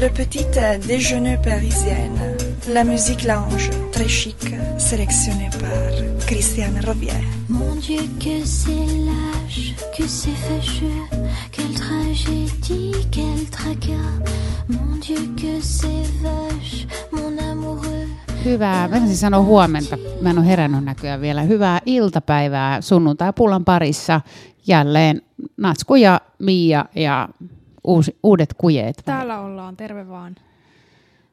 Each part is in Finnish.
Le petit déjeuner parisienne. La musique lounge, très chic, sélectionnée par Christiane Robier. Mon Dieu, que c'est lâche, que c'est fâcheux, quelle tragédie, quel tracas. Mon Dieu, que c'est vache, mon amoureux. Hyvää, mä en sanoa huomenta, mä en ole herännyt näköjään vielä. Hyvää iltapäivää sunnuntai-pullan parissa. Jälleen Natsku ja Mia ja uusi, uudet kujeet. Täällä ollaan, terve vaan.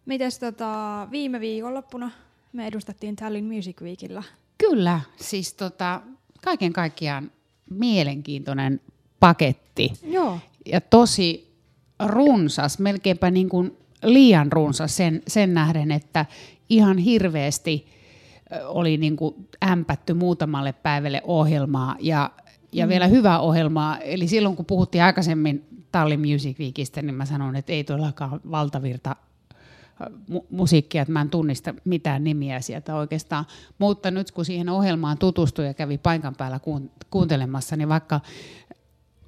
Mites tota, viime viikonloppuna me edustettiin Tallinn Music Weekillä. Kyllä, siis tota, kaiken kaikkiaan mielenkiintoinen paketti. Joo. Ja tosi runsas, melkeinpä niin kuin liian runsas sen, sen nähden, että ihan hirveästi oli niin kuin ämpätty muutamalle päivälle ohjelmaa ja, ja mm. vielä hyvää ohjelmaa. Eli silloin kun puhuttiin aikaisemmin Tallinn Music Weekistä, niin mä sanoin, että ei todellakaan valtavirta mu- musiikkia, että mä en tunnista mitään nimiä sieltä oikeastaan. Mutta nyt kun siihen ohjelmaan tutustui ja kävi paikan päällä kuuntelemassa, niin vaikka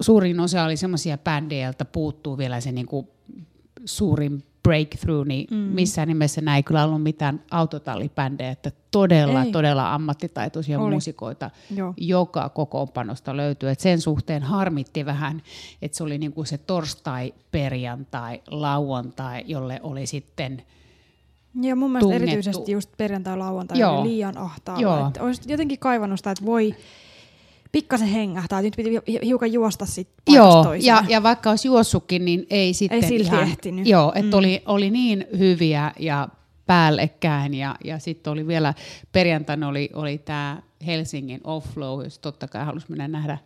suurin osa oli semmoisia bändejä, joilta puuttuu vielä se niinku suurin breakthrough, niin mm. missään nimessä näin kyllä ollut mitään autotallibändejä, että todella, Ei. todella ammattitaitoisia Oli. musikoita Joo. joka kokoonpanosta löytyy. Et sen suhteen harmitti vähän, että se oli niinku se torstai, perjantai, lauantai, jolle oli sitten ja mun mielestä tungettu. erityisesti just perjantai lauantai Joo. oli liian ahtaalla. Olisi jotenkin kaivannut sitä, että voi pikkasen hengähtää. Nyt piti hiukan juosta sitten Joo, ja, ja vaikka olisi juossutkin, niin ei sitten ei silti ihan, ehtinyt. Joo, että mm. oli, oli niin hyviä ja päällekkäin ja, ja sitten oli vielä perjantaina oli, oli tämä Helsingin offlow, jos totta kai halusi mennä nähdä,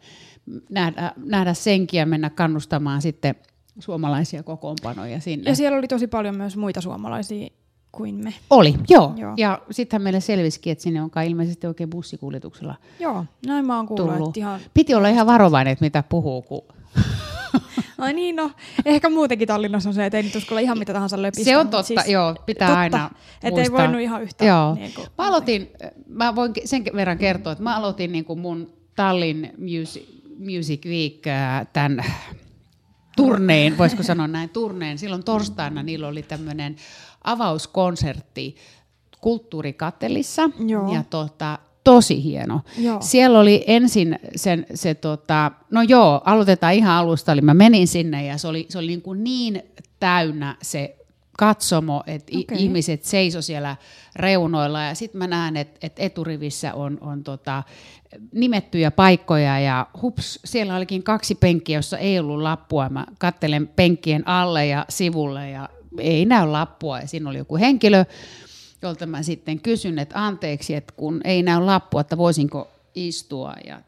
nähdä, nähdä senkin ja mennä kannustamaan sitten suomalaisia kokoonpanoja sinne. Ja siellä oli tosi paljon myös muita suomalaisia kuin me. Oli, joo. joo. Ja sittenhän meille selvisikin, että sinne onkaan ilmeisesti oikein bussikuljetuksella Joo, näin mä oon kuullut. Tullut. Ihan... Piti olla ihan varovainen, että mitä puhuu, kun Ai niin, no. Ehkä muutenkin Tallinnassa on se, että ei nyt uskalla ihan mitä tahansa löpistä. Se on totta, siis, joo. Pitää totta, aina Että ei voinut ihan yhtään. Joo. Niin kuin, mä aloitin, mä voin sen verran kertoa, että mä aloitin niin kuin mun Tallinn Music, Music Week tämän turneen, voisiko sanoa näin, turneen. Silloin torstaina niillä oli tämmöinen avauskonsertti kulttuurikattelissa. Joo. Ja tota, tosi hieno. Joo. Siellä oli ensin sen, se, tota, no joo, aloitetaan ihan alusta, eli mä menin sinne ja se oli, se oli niin, kuin niin täynnä se katsomo, että okay. ihmiset seiso siellä reunoilla ja sitten mä näen, että et eturivissä on, on tota, nimettyjä paikkoja ja hups, siellä olikin kaksi penkkiä, jossa ei ollut lappua. Mä kattelen penkkien alle ja sivulle ja ei näy lappua ja siinä oli joku henkilö, jolta mä sitten kysyn, että anteeksi, että kun ei näy lappua, että voisinko istua ja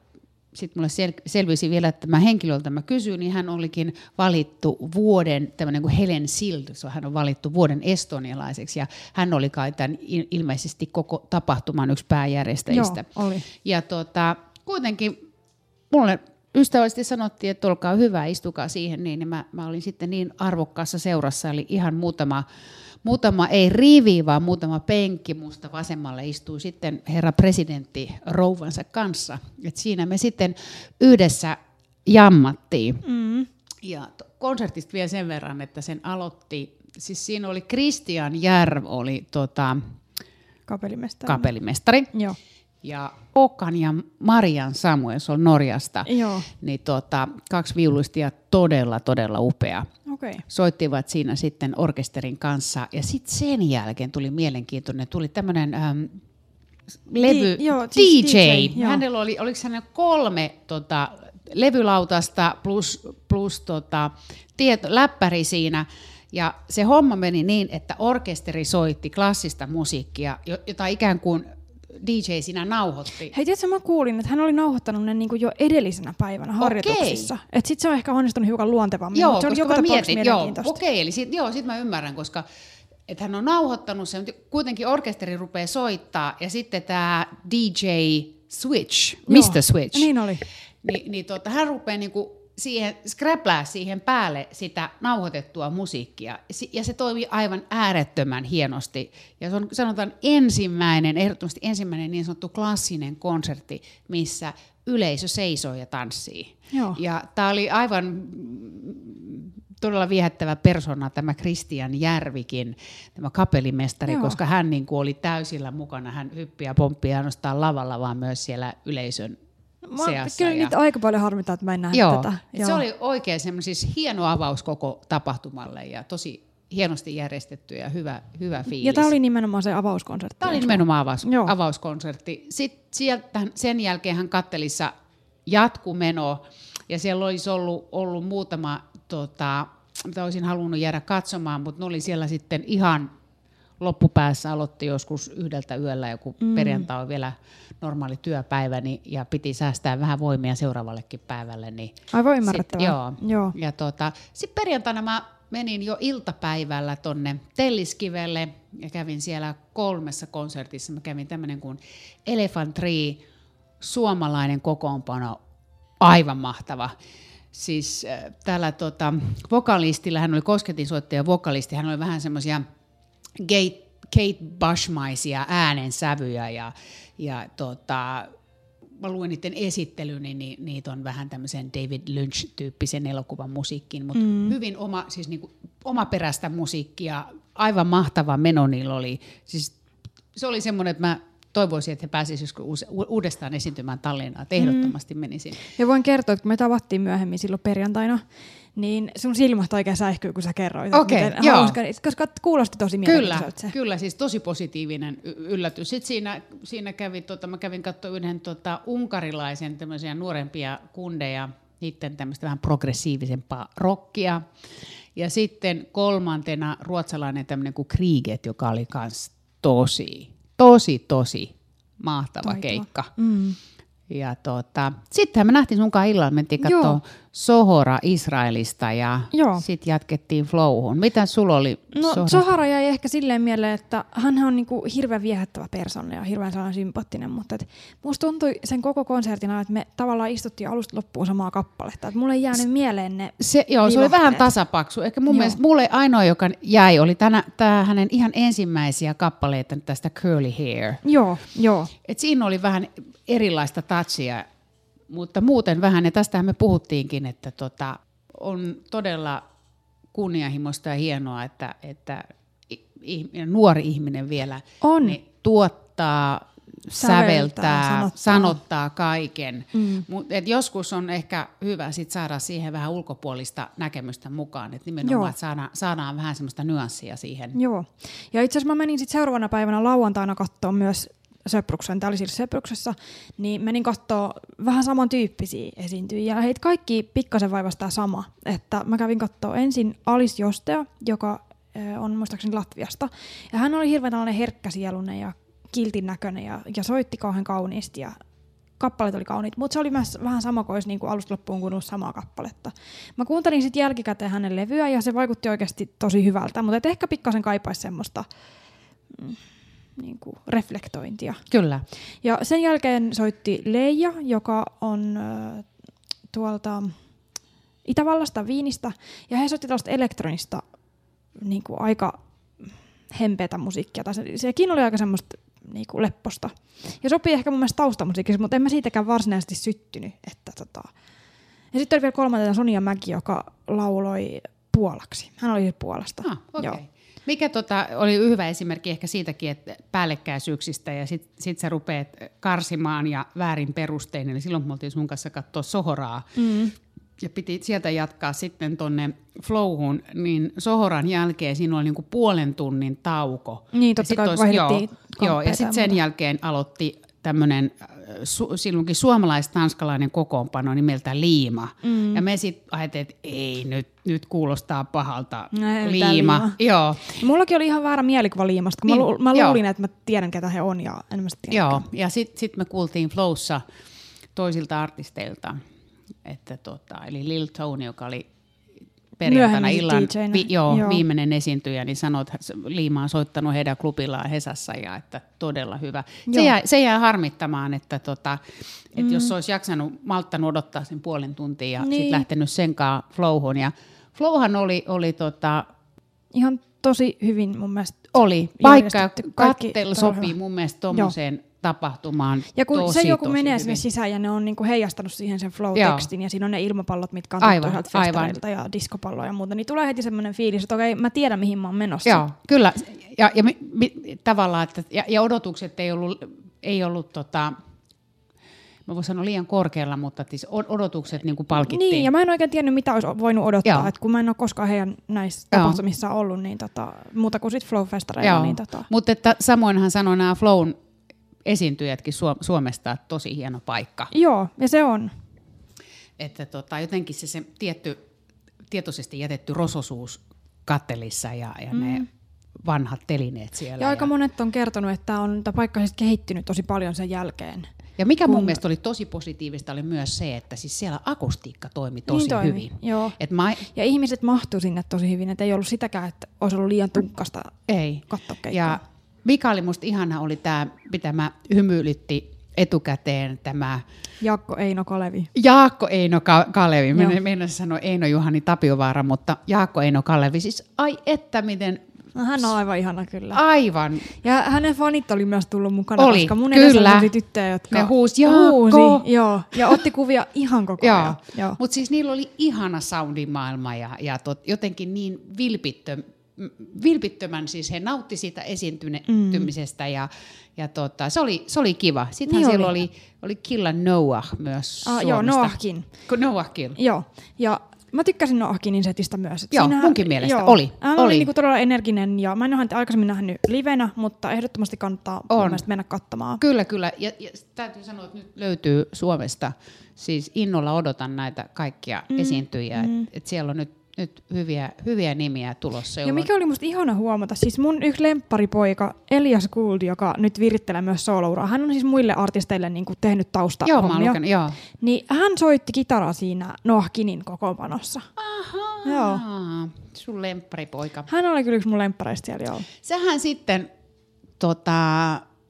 sitten mulle sel- selvisi vielä, että mä henkilöltä mä kysyin, niin hän olikin valittu vuoden, tämmöinen kuin Helen Sild, hän on valittu vuoden estonialaiseksi, ja hän oli kai tämän ilmeisesti koko tapahtuman yksi pääjärjestäjistä. Joo, oli. Ja tota, kuitenkin mulle ystävällisesti sanottiin, että olkaa hyvä, istukaa siihen, niin, niin mä, mä olin sitten niin arvokkaassa seurassa, eli ihan muutama, muutama ei rivi, vaan muutama penkki musta vasemmalle istui sitten herra presidentti rouvansa kanssa. Et siinä me sitten yhdessä jammattiin. Mm. Ja konsertista vielä sen verran, että sen aloitti, siis siinä oli Christian Järv, oli tota, kapellimestari. kapellimestari. Joo ja Håkan ja Marian Samuels on Norjasta. Joo. Niin tota, kaksi viulistia todella, todella upea. Okay. Soittivat siinä sitten orkesterin kanssa. Ja sitten sen jälkeen tuli mielenkiintoinen, tuli tämmöinen ähm, levy, Di, joo, siis DJ. DJ Hänellä oli, oliko hän kolme tota, levylautasta plus, plus tota, tieto, läppäri siinä. Ja se homma meni niin, että orkesteri soitti klassista musiikkia, jota ikään kuin DJ siinä nauhoitti. Hei, tiedätkö, mä kuulin, että hän oli nauhoittanut ne niin kuin jo edellisenä päivänä harjoituksissa. Että sit se on ehkä onnistunut hiukan luontevammin, joo, mutta se oli joka tapauksessa mielenkiintoista. Joo, okei, okay, eli sit, joo, sit mä ymmärrän, koska että hän on nauhoittanut sen, mutta kuitenkin orkesteri rupeaa soittaa, ja sitten tämä DJ Switch, joo, Mr. Switch. Niin oli. Niin, niin tota, hän rupeaa niinku siihen, skräplää siihen päälle sitä nauhoitettua musiikkia. Ja se toimii aivan äärettömän hienosti. Ja se on sanotaan ensimmäinen, ehdottomasti ensimmäinen niin sanottu klassinen konsertti, missä yleisö seisoo ja tanssii. Joo. Ja tämä oli aivan todella viehättävä persona tämä Kristian Järvikin, tämä kapellimestari, Joo. koska hän niin kuin oli täysillä mukana. Hän hyppiä pomppia ainoastaan lavalla, vaan myös siellä yleisön Mä, seassa. Kyllä ja... nyt aika paljon harmittaa, että mä en nähnyt Joo. tätä. Joo. Se oli oikein siis hieno avaus koko tapahtumalle ja tosi hienosti järjestetty ja hyvä, hyvä fiilis. Ja tämä oli nimenomaan se avauskonsertti. Tämä oli nimenomaan avaus, avauskonsertti. Sitten sieltä, sen jälkeen hän kattelissa jatkumeno ja siellä olisi ollut, ollut muutama, tota, mitä olisin halunnut jäädä katsomaan, mutta ne oli siellä sitten ihan loppupäässä aloitti joskus yhdeltä yöllä, joku mm. perjantai on vielä normaali työpäivä, niin, ja piti säästää vähän voimia seuraavallekin päivälle. Niin Aivan ymmärrettävää. Joo. joo. Ja tota, sitten perjantaina mä menin jo iltapäivällä tonne Telliskivelle ja kävin siellä kolmessa konsertissa. Mä kävin tämmöinen kuin Elephant Tree, suomalainen kokoonpano, aivan mahtava. Siis äh, tällä tota, vokalistilla, hän oli kosketinsoittaja vokalisti, hän oli vähän semmoisia Kate, Kate Bushmaisia äänensävyjä ja, ja tota, mä luin niiden esittelyn, niin, niin niitä on vähän tämmöisen David Lynch-tyyppisen elokuvan musiikkiin, mutta mm. hyvin oma, siis niinku, omaperäistä musiikkia, aivan mahtava meno niillä oli. Siis se oli semmoinen, että mä toivoisin, että he pääsisivät uudestaan esiintymään Tallinnaan, että ehdottomasti mm. menisin. Ja voin kertoa, että kun me tavattiin myöhemmin silloin perjantaina, niin sun silmät oikein säihkyy, kun sä kerroit. Okay, miten joo. Hauska, koska kuulosti tosi Kyllä, se. kyllä, siis tosi positiivinen yllätys. Sitten siinä, siinä kävi, tota, mä kävin katsoa yhden tota, unkarilaisen tämmöisiä nuorempia kundeja, niiden tämmöistä vähän progressiivisempaa rockia. Ja sitten kolmantena ruotsalainen tämmöinen kuin Kriget, joka oli kans tosi, tosi, tosi mahtava Taitava. keikka. Mm. Ja tota, sittenhän me nähtiin sunkaan illalla, mentiin katsoa Sohora Israelista ja sitten jatkettiin Flowhun. Mitä sulla oli No Sohora? Sohora jäi ehkä silleen mieleen, että hän on niinku hirveän viehättävä persona ja hirveän sellainen sympaattinen, mutta et musta tuntui sen koko konsertin ajan, että me tavallaan istuttiin alusta loppuun samaa kappaletta. Et mulle ei jäänyt mieleen ne se, Joo, se oli vähän tasapaksu. Ehkä mun joo. mielestä mulle ainoa, joka jäi, oli tämä hänen ihan ensimmäisiä kappaleita tästä Curly Hair. Joo, joo. Et siinä oli vähän erilaista touchia mutta muuten vähän, ja tästähän me puhuttiinkin, että tota, on todella kunnianhimoista ja hienoa, että, että nuori ihminen vielä on. Niin tuottaa, säveltää, säveltää sanottaa. sanottaa kaiken. Mm. Mut, et joskus on ehkä hyvä sit saada siihen vähän ulkopuolista näkemystä mukaan, että nimenomaan että saadaan, saadaan vähän semmoista nyanssia siihen. Joo, ja itse asiassa mä menin sitten seuraavana päivänä lauantaina katsoa myös Söpruksen, tämä oli siis Söpruksessa, niin menin katsoa vähän samantyyppisiä esiintyjiä. Heitä kaikki pikkasen vaivastaa sama. Että mä kävin katsoa ensin Alice Jostea, joka on muistaakseni Latviasta. Ja hän oli hirveän tällainen herkkäsielunen ja kiltin näköinen ja, ja soitti kauhean kauniisti ja kappaleet oli kauniit, mutta se oli myös vähän sama kuin olisi niin kuin alusta loppuun kuunnut samaa kappaletta. Mä kuuntelin sitten jälkikäteen hänen levyä ja se vaikutti oikeasti tosi hyvältä, mutta ehkä pikkasen kaipaisi semmoista mm, niin kuin reflektointia. Kyllä. Ja sen jälkeen soitti Leija, joka on äh, tuolta Itävallasta, Viinistä, ja he soitti tällaista elektronista niin kuin aika hempeätä musiikkia. Tai se, sekin oli aika semmoista niin kuin lepposta. Ja sopii ehkä mun mielestä taustamusiikissa, mutta en mä siitäkään varsinaisesti syttynyt. Että tota. Ja sitten oli vielä kolmantena Sonia Mäki, joka lauloi puolaksi. Hän oli Puolasta. Ah, okay. Joo. Mikä tota, oli hyvä esimerkki ehkä siitäkin, että päällekkäisyyksistä ja sitten sit sä rupeat karsimaan ja väärin perustein. Eli silloin me oltiin sun kanssa katsoa Sohoraa, mm. ja piti sieltä jatkaa sitten tonne Flowhun, niin Sohoran jälkeen siinä oli niinku puolen tunnin tauko. Niin, totta kai olisi, joo, joo, ja sitten sen jälkeen aloitti tämmöinen su, silloinkin suomalais-tanskalainen kokoonpano nimeltä Liima. Mm. Ja me sitten ajattelin, että ei, nyt, nyt kuulostaa pahalta. No, liima. liima. Joo. Mullakin oli ihan väärä mielikuva Liimasta, kun niin, mä, lu, mä luulin, joo. että mä tiedän, ketä he on. Ja en mä tiedä. Joo, ja sitten sit me kuultiin Flowssa toisilta artisteilta, että tota, eli Lil Tony, joka oli perjantaina illan vi, joo, joo. viimeinen esiintyjä, niin sanoi, että Liima on soittanut heidän klubillaan Hesassa ja että todella hyvä. Se jää, se jää harmittamaan, että, tota, että mm. jos olisi jaksanut, malttanut odottaa sen puolen tuntia ja niin. sitten lähtenyt senkaan flowhun. Ja flowhan oli, oli tota, ihan tosi hyvin mun mielestä Oli. Paikka ja kattel sopii mun mielestä tuommoiseen tapahtumaan Ja kun tosi, se joku tosi menee hyvin. sinne sisään ja ne on niinku heijastanut siihen sen Joo. flow-tekstin ja siinä on ne ilmapallot, mitkä on Aivan, aivan. ja diskopalloja ja muuta, niin tulee heti semmoinen fiilis, että okei, mä tiedän mihin mä oon menossa. Joo, kyllä. Ja, ja mi, mi, tavallaan, että, ja, ja odotukset ei ollut, ei ollut tota, mä voin sanoa liian korkealla, mutta siis odotukset niin kuin palkittiin. Niin, ja mä en oikein tiennyt, mitä olisi voinut odottaa, että kun mä en ole koskaan heidän näissä Joo. tapahtumissa ollut, niin tota, muuta kuin sitten Joo. niin tota, Mutta että samoinhan sanoi nämä Flown esiintyjätkin Suom- Suomesta, että tosi hieno paikka. joo, ja se on. Että tota, jotenkin se, se tietty, tietoisesti jätetty rososuus kattelissa ja, ja mm. ne vanhat telineet siellä. Ja aika monet on kertonut, että on tämä paikka siis kehittynyt tosi paljon sen jälkeen. ja mikä mun kun- mielestä oli tosi positiivista oli myös se, että siis siellä akustiikka toimi tosi niin toimi, hyvin. Joo. Et mä, Ja ihmiset mahtuu sinne tosi hyvin, että ei ollut sitäkään, että olisi ollut liian tukkasta ei. Ja mikä oli musta ihana oli tämä, mitä mä hymyilytti etukäteen tämä Jaakko Eino Kalevi. Jaakko Eino Ka- Kalevi, minä meidän sanoa Eino Juhani Tapiovaara, mutta Jaakko Eino Kalevi, siis ai että miten No, hän on aivan ihana kyllä. aivan, Ja hänen fanit oli myös tullut mukana, Oli, koska mun kyllä. oli tyttöjä, jotka Ne huusi, "Jaakko!" huusi, joo, ja otti kuvia ihan koko ajan. Joo. Mutta siis niillä oli ihana soundimaailma ja, ja tot, jotenkin niin vilpittö, vilpittömän, siis he nautti siitä esiintymisestä mm. ja, ja tota, se, oli, se oli kiva. Sittenhän Niin siellä oli. oli, oli Killa Noah myös Ah, Suomesta. joo, Noahkin. Noahkin. Joo, ja mä tykkäsin Noahkinin setistä myös. Et Joo, siinähän- munkin mielestä oli, Hän oli. oli niinku todella energinen ja mä en ole häntä aikaisemmin nähnyt livenä, mutta ehdottomasti kannattaa On. mennä katsomaan. Kyllä, kyllä. Ja, ja täytyy sanoa, että nyt löytyy Suomesta, siis innolla odotan näitä kaikkia mm, esiintyjiä, mm. että et siellä on nyt, nyt hyviä, hyviä nimiä tulossa. Ja jolloin- mikä oli musta ihana huomata, siis mun yksi lempparipoika Elias Gould, joka nyt virittelee myös soolouraa, hän on siis muille artisteille niin kuin tehnyt tausta Joo, mä lukenut, joo. Niin hän soitti kitaraa siinä Noah Kinin kokoonpanossa. Ahaa, Joo. sun lempparipoika. Hän oli kyllä yksi mun lemppareista siellä, joo. Sähän sitten tota,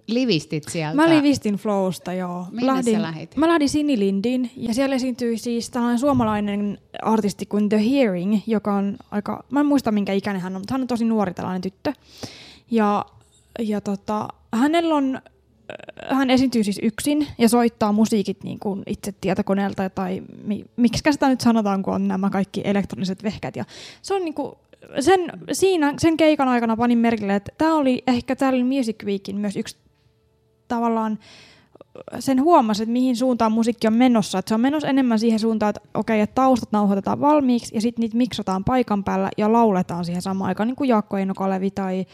livistit sieltä. Mä livistin Flowsta, joo. Minne sä lähit? Mä lähdin Sinilindin ja siellä esiintyi siis tällainen suomalainen artisti kuin The Hearing, joka on aika, mä en muista minkä ikäinen hän on, mutta hän on tosi nuori tällainen tyttö. Ja, ja tota, hänellä on, äh, hän esiintyy siis yksin ja soittaa musiikit niin kuin itse tietokoneelta tai mi, miksi sitä nyt sanotaan, kun on nämä kaikki elektroniset vehkät. Ja se on niin kuin, sen, siinä, sen keikan aikana panin merkille, että tämä oli ehkä täällä Music Weekin myös yksi tavallaan sen huomasi, että mihin suuntaan musiikki on menossa. Että se on menossa enemmän siihen suuntaan, että okei, että taustat nauhoitetaan valmiiksi ja sitten niitä miksataan paikan päällä ja lauletaan siihen samaan aikaan, niin kuin Jaakko Eino Kalevi tai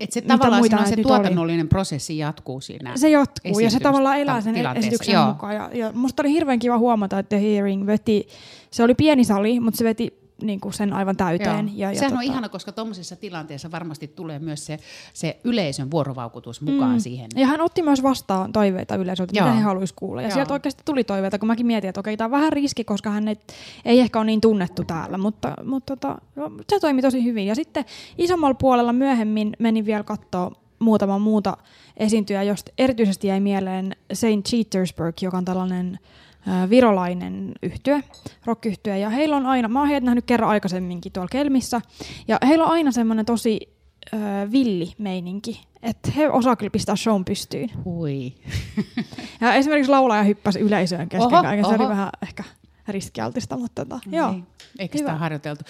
Et se Mitä tavallaan muita on se nyt oli? tuotannollinen prosessi jatkuu siinä. se jatkuu ja se tavallaan elää sen tilanteessa. esityksen Joo. mukaan. Ja, ja musta oli hirveän kiva huomata, että The Hearing veti, se oli pieni sali, mutta se veti niin kuin sen aivan täyteen. Joo. Ja, ja Sehän tota, on ihana, koska tuommoisessa tilanteessa varmasti tulee myös se, se yleisön vuorovaukutus mukaan mm. siihen. Ja hän otti myös vastaan toiveita yleisöltä, mitä he haluaisivat kuulla. Ja Joo. sieltä oikeasti tuli toiveita, kun mäkin mietin, että okei, tämä on vähän riski, koska hän ei, ei ehkä ole niin tunnettu täällä, mutta, mutta tota, no, se toimi tosi hyvin. Ja sitten isommalla puolella myöhemmin menin vielä katsoa muutama muuta esiintyjä, josta erityisesti jäi mieleen St. Petersburg, joka on tällainen virolainen yhtye, rock Ja heillä on aina, mä oon heidät nähnyt kerran aikaisemminkin tuolla Kelmissä, ja heillä on aina semmoinen tosi äh, villi meininki, että he osaa kyllä pistää shown pystyyn. Hui. Ja esimerkiksi laulaja hyppäsi yleisöön kesken Oho, kaiken, se oli vähän ehkä riskialtista, mutta tota, joo. Niin. Eikö sitä harjoiteltu?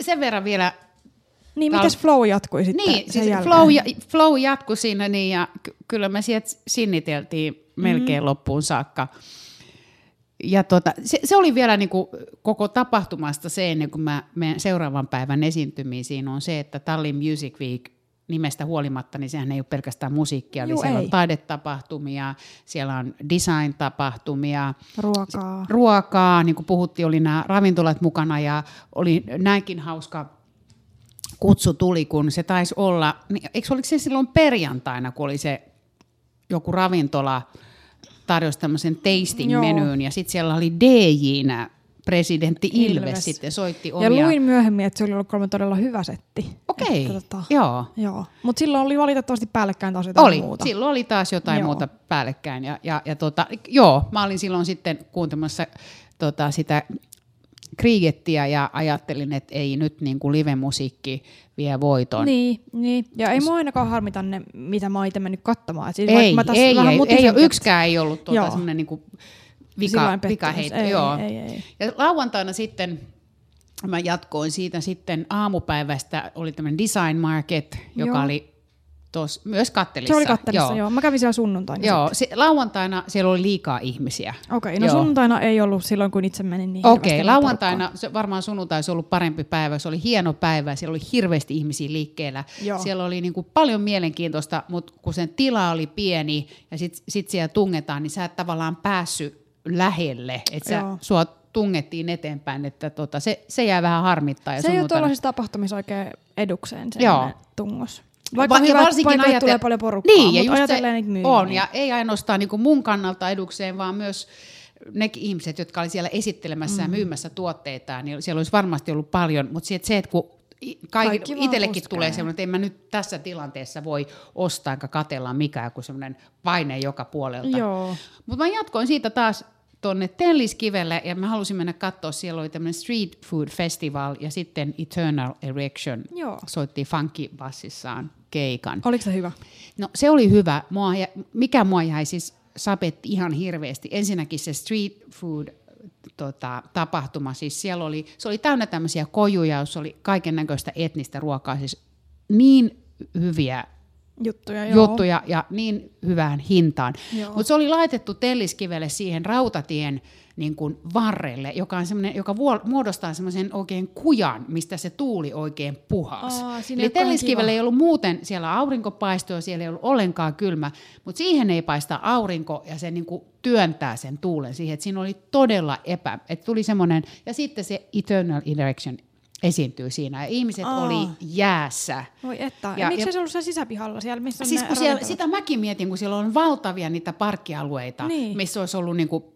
Sen verran vielä, Niin, Tää mitäs flow jatkui sitten niin, siis jälkeen? flow, ja, flow jatkui siinä niin ja ky- kyllä me sieltä sinniteltiin melkein mm. loppuun saakka. Ja tota, se, se, oli vielä niin kuin koko tapahtumasta se, ennen kuin mä menen seuraavan päivän esiintymisiin, on se, että Tallinn Music Week nimestä huolimatta, niin sehän ei ole pelkästään musiikkia, eli Juu, siellä ei. on taidetapahtumia, siellä on design-tapahtumia, Ruokaa. ruokaa, niin kuin puhuttiin, oli nämä ravintolat mukana ja oli näinkin hauska kutsu tuli, kun se taisi olla, niin, eikö oliko se silloin perjantaina, kun oli se joku ravintola tarjosi tämmöisen tasting Joo. menyyn ja sitten siellä oli DJnä presidentti Ilves, Ilves. sitten soitti Ja omia... luin myöhemmin, että se oli ollut kolme todella hyvä setti. Okei, Että tota, joo. Joo, mutta silloin oli valitettavasti päällekkäin taas jotain Oli, muuta. silloin oli taas jotain Joo. muuta päällekkäin. Ja, ja, ja tota, joo, mä olin silloin sitten kuuntelemassa tota, sitä kriigettiä ja ajattelin, että ei nyt niin kuin live-musiikki vie voiton. Niin, niin. Ja ei mua ainakaan harmita ne, mitä mä oon itse mennyt katsomaan. Siis ei, mä ei, vähän ei, ei, että- yksikään ei ollut tuota semmoinen niin kuin vika, vikaheitto. Ei, Joo. ei, ei. Ja lauantaina sitten mä jatkoin siitä sitten aamupäivästä, oli tämmöinen design market, joka Joo. oli tos, myös kattelissa. Se oli kattelissa, joo. joo. Mä kävin siellä sunnuntaina. Joo, se, lauantaina siellä oli liikaa ihmisiä. Okei, no Joo. sunnuntaina ei ollut silloin, kun itse menin niin Okei, hirveästi lauantaina, se varmaan sunnuntai olisi ollut parempi päivä, se oli hieno päivä, siellä oli hirveästi ihmisiä liikkeellä. Joo. Siellä oli niin kuin paljon mielenkiintoista, mutta kun sen tila oli pieni ja sitten sit siellä tungetaan, niin sä et tavallaan päässyt lähelle, että sä, sua tungettiin eteenpäin, että tota, se, se jää vähän harmittaa. Ja Se ei ole tuollaisissa tapahtumissa oikein edukseen se tungos. Va- Vaikka ja hyvät varsinkin paikat tulee paljon porukkaa, niin, ja just se myyjiä. On, niin- ja ei ainoastaan niin kuin mun kannalta edukseen, vaan myös ne ihmiset, jotka oli siellä esittelemässä mm. ja myymässä tuotteitaan, niin siellä olisi varmasti ollut paljon, mutta se, että kun Kaikki itsellekin tulee semmoinen, että en mä nyt tässä tilanteessa voi ostaa enkä katella mikään, kuin semmoinen paine joka puolelta. Mutta mä jatkoin siitä taas tuonne Telliskivelle ja mä halusin mennä katsoa, siellä oli tämmöinen Street Food Festival ja sitten Eternal Erection Joo. soitti funky-bassissaan keikan. Oliko se hyvä? No se oli hyvä. Mua, mikä mua jäi siis sapetti ihan hirveästi. Ensinnäkin se street food tota, tapahtuma, siis siellä oli, se oli täynnä tämmöisiä kojuja, jossa oli kaiken näköistä etnistä ruokaa, siis niin hyviä Juttuja, joo. juttuja ja niin hyvään hintaan. Mutta se oli laitettu Telliskivelle siihen rautatien niin kuin varrelle, joka, on semmoinen, joka muodostaa semmoisen oikein kujan, mistä se tuuli oikein puhas. Aa, Eli Telliskivelle ei ollut muuten siellä aurinkopaistoa, siellä ei ollut ollenkaan kylmä, mutta siihen ei paista aurinko ja se niin kuin työntää sen tuulen siihen, että siinä oli todella epä, että tuli semmoinen, ja sitten se Eternal Erection esiintyy siinä, ja ihmiset Aa. oli jäässä. Voi että. Ja, Ja- miksi se ollut siellä sisäpihalla, siellä missä on Siis kun siellä, sitä mäkin mietin, kun siellä on valtavia niitä parkkialueita, Niin. missä olisi ollut niinku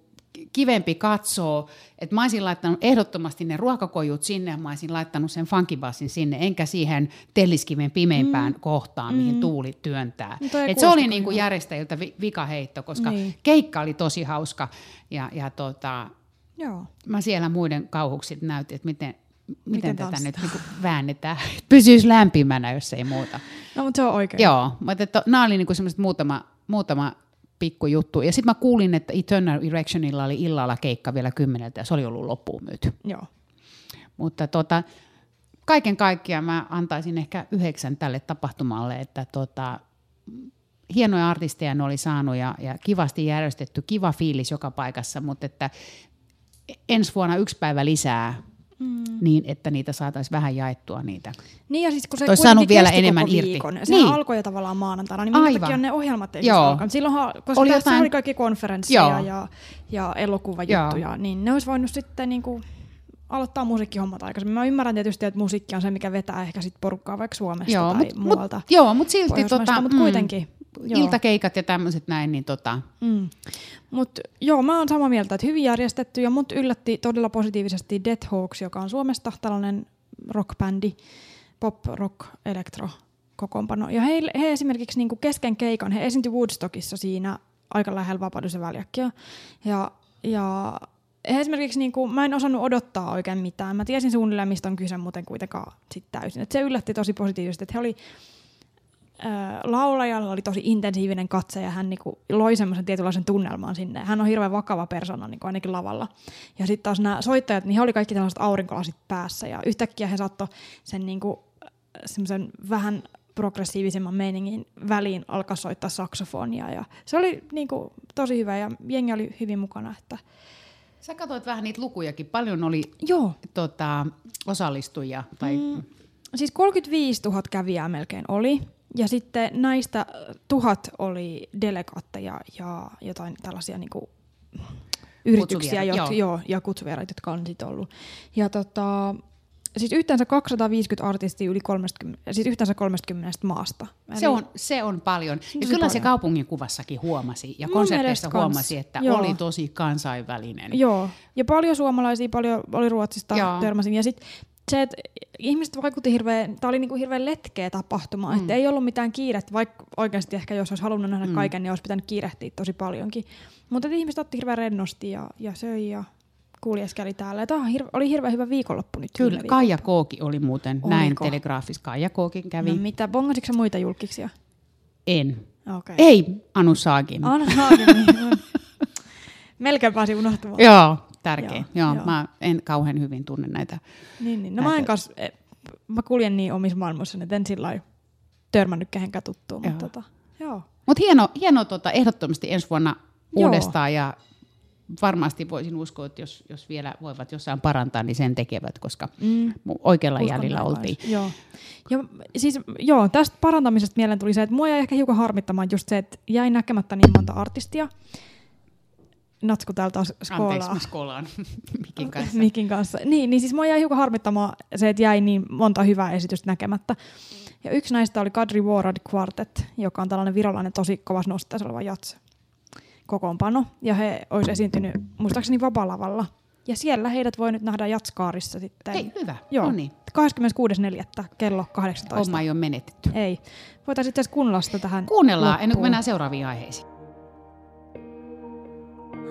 kivempi katsoa. Että mä olisin laittanut ehdottomasti ne ruokakojut sinne, ja mä olisin laittanut sen funkibassin sinne, enkä siihen telliskiven pimeimpään mm. kohtaan, mihin tuuli työntää. No Et se oli niinku järjestäjiltä vi- vikaheitto, koska niin. keikka oli tosi hauska. Ja, ja tota, Joo. mä siellä muiden kauhuksi näytin, että miten, miten, Miten tätä nyt niinku väännetään. Pysyisi lämpimänä, jos ei muuta. No, mutta se on oikein. Joo, mutta että nämä oli niinku semmoiset muutama, muutama pikku juttu. Ja sitten mä kuulin, että Eternal Erectionilla oli illalla keikka vielä kymmeneltä ja se oli ollut loppuun myyty. Joo. Mutta tota, kaiken kaikkiaan mä antaisin ehkä yhdeksän tälle tapahtumalle, että tota, hienoja artisteja ne oli saanut ja, ja kivasti järjestetty, kiva fiilis joka paikassa, mutta että ensi vuonna yksi päivä lisää, mm. niin että niitä saataisiin vähän jaettua niitä. Niin ja siis kun se kuitenkin saanut vielä enemmän koko irti. viikon. Sehän Niin. alkoi jo tavallaan maanantaina, niin minkä Aivan. takia ne ohjelmat ei Joo. siis alkanut. Silloinhan, koska Oli jotain- oli kaikki konferensseja Joo. ja, ja elokuvajuttuja, niin ne olisi voinut sitten niinku aloittaa musiikkihommat aikaisemmin. Mä ymmärrän tietysti, että musiikki on se, mikä vetää ehkä sit porukkaa vaikka Suomesta Joo, tai mut, muualta. Mut, joo, mutta silti tota, mut kuitenkin, joo. iltakeikat ja tämmöiset näin, niin tota, Mm. Mutta joo, mä oon samaa mieltä, että hyvin järjestetty ja mut yllätti todella positiivisesti Death Hawks, joka on Suomesta tällainen rockbändi, pop, rock, elektro kokoonpano. Ja he, he esimerkiksi niinku kesken keikan, he esiintyi Woodstockissa siinä aika lähellä Vapaudus ja väliäkkiä. Ja, ja he esimerkiksi, niinku, mä en osannut odottaa oikein mitään. Mä tiesin suunnilleen, mistä on kyse, muuten kuitenkaan sit täysin. Et se yllätti tosi positiivisesti, että he oli laulajalla oli tosi intensiivinen katse ja hän niinku loi semmoisen tietynlaisen tunnelman sinne. Hän on hirveän vakava persona niinku ainakin lavalla. Ja sitten taas nämä soittajat, niin he oli kaikki tällaiset aurinkolasit päässä ja yhtäkkiä he saattoi sen niinku, semmoisen vähän progressiivisemman meiningin väliin alkaa soittaa saksofonia ja se oli niinku tosi hyvä ja jengi oli hyvin mukana. Että, sä katsoit vähän niitä lukujakin, paljon oli joo, tota, osallistujia. Tai, mm. Siis 35 000 kävijää melkein oli. Ja sitten näistä äh, tuhat oli delegaatteja ja jotain tällaisia niinku yrityksiä Kutsuvieraita, jot, joo. joo. ja kutsuvieraita, jotka on sit ollut. Ja tota, siis yhteensä 250 artistia yli 30, siis yhteensä 30 maasta. Se on, se on paljon. Ja kyllä se paljon. kaupungin kuvassakin huomasi ja Mun konserteissa mielestä kans. huomasi, että Joo. oli tosi kansainvälinen. Joo, ja paljon suomalaisia, paljon oli Ruotsista Joo. törmäsin. Ja sitten se, että ihmiset vaikutti hirveän, tämä oli niinku hirveän letkeä tapahtuma, mm. että ei ollut mitään kiirettä, vaikka oikeasti ehkä jos olisi halunnut nähdä mm. kaiken, niin olisi pitänyt kiirehtiä tosi paljonkin. Mutta ihmiset otti hirveän rennosti ja, ja söi ja kuljeskeli täällä. Ja tämä oli hirveän hyvä viikonloppu nyt. Kyllä. Kaija Kooki oli muuten, Oliko? näin telegraafis. Kaija Kookin kävi. No mitä, bongasitko muita julkiksia? en. Okei. Ei, Anu Saakin. Anna Haageni. Melkein pääsi unohtumaan. Joo, tärkeä. Joo, Joo, joo. mä en kauhean hyvin tunne näitä. Niin, niin. No mä en kas, eh, mä kuljen niin omissa maailmoissa, että en sillä lailla törmännyt kehenkään tuttuun. Mutta tota, joo. Mutta hieno, hieno tota, ehdottomasti ensi vuonna Joo. uudestaan ja varmasti voisin uskoa, että jos, jos vielä voivat jossain parantaa, niin sen tekevät, koska Mm. oikealla Uskon jäljellä näin oltiin. Joo. Ja, siis, joo, tästä parantamisesta mieleen tuli se, että mua jäi ehkä hiukan harmittamaan just se, että jäi näkemättä niin monta artistia. Natsku täällä taas Anteeksi, skoolaa. mä skoolaan Mikin kanssa. Mikin kanssa. Niin, niin siis mua jäi hiukan harmittamaan se, että jäi niin monta hyvää esitystä näkemättä. Ja yksi näistä oli Kadri Warad Quartet, joka on tällainen virallinen tosi kovas nosteessa oleva jats kokoonpano. Ja he olisi esiintynyt muistaakseni Vapalavalla. Ja siellä heidät voi nyt nähdä Jatskaarissa sitten. Hei, hyvä. Joo, No niin, 26.4. kello 18. homma ei ole menetetty. Ei. Voitaisiin itse asiassa kuunnella sitä tähän Kuunnellaan ennen kuin loppuun. mennään seuraaviin aiheisiin.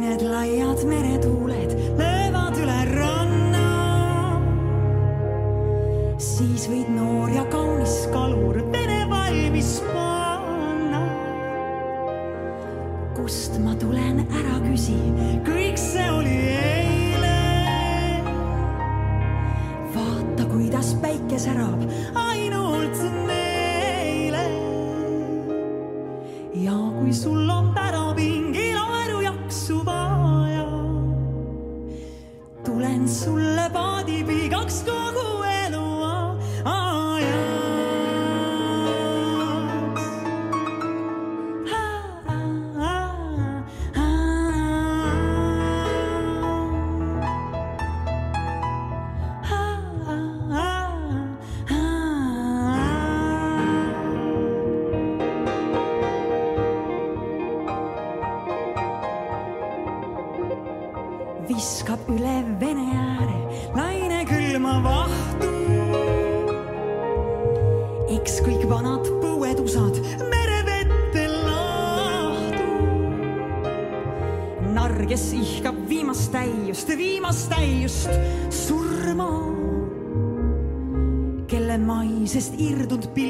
kui need laiad meretuuled täiust surma. kelle maisest irdunud pilku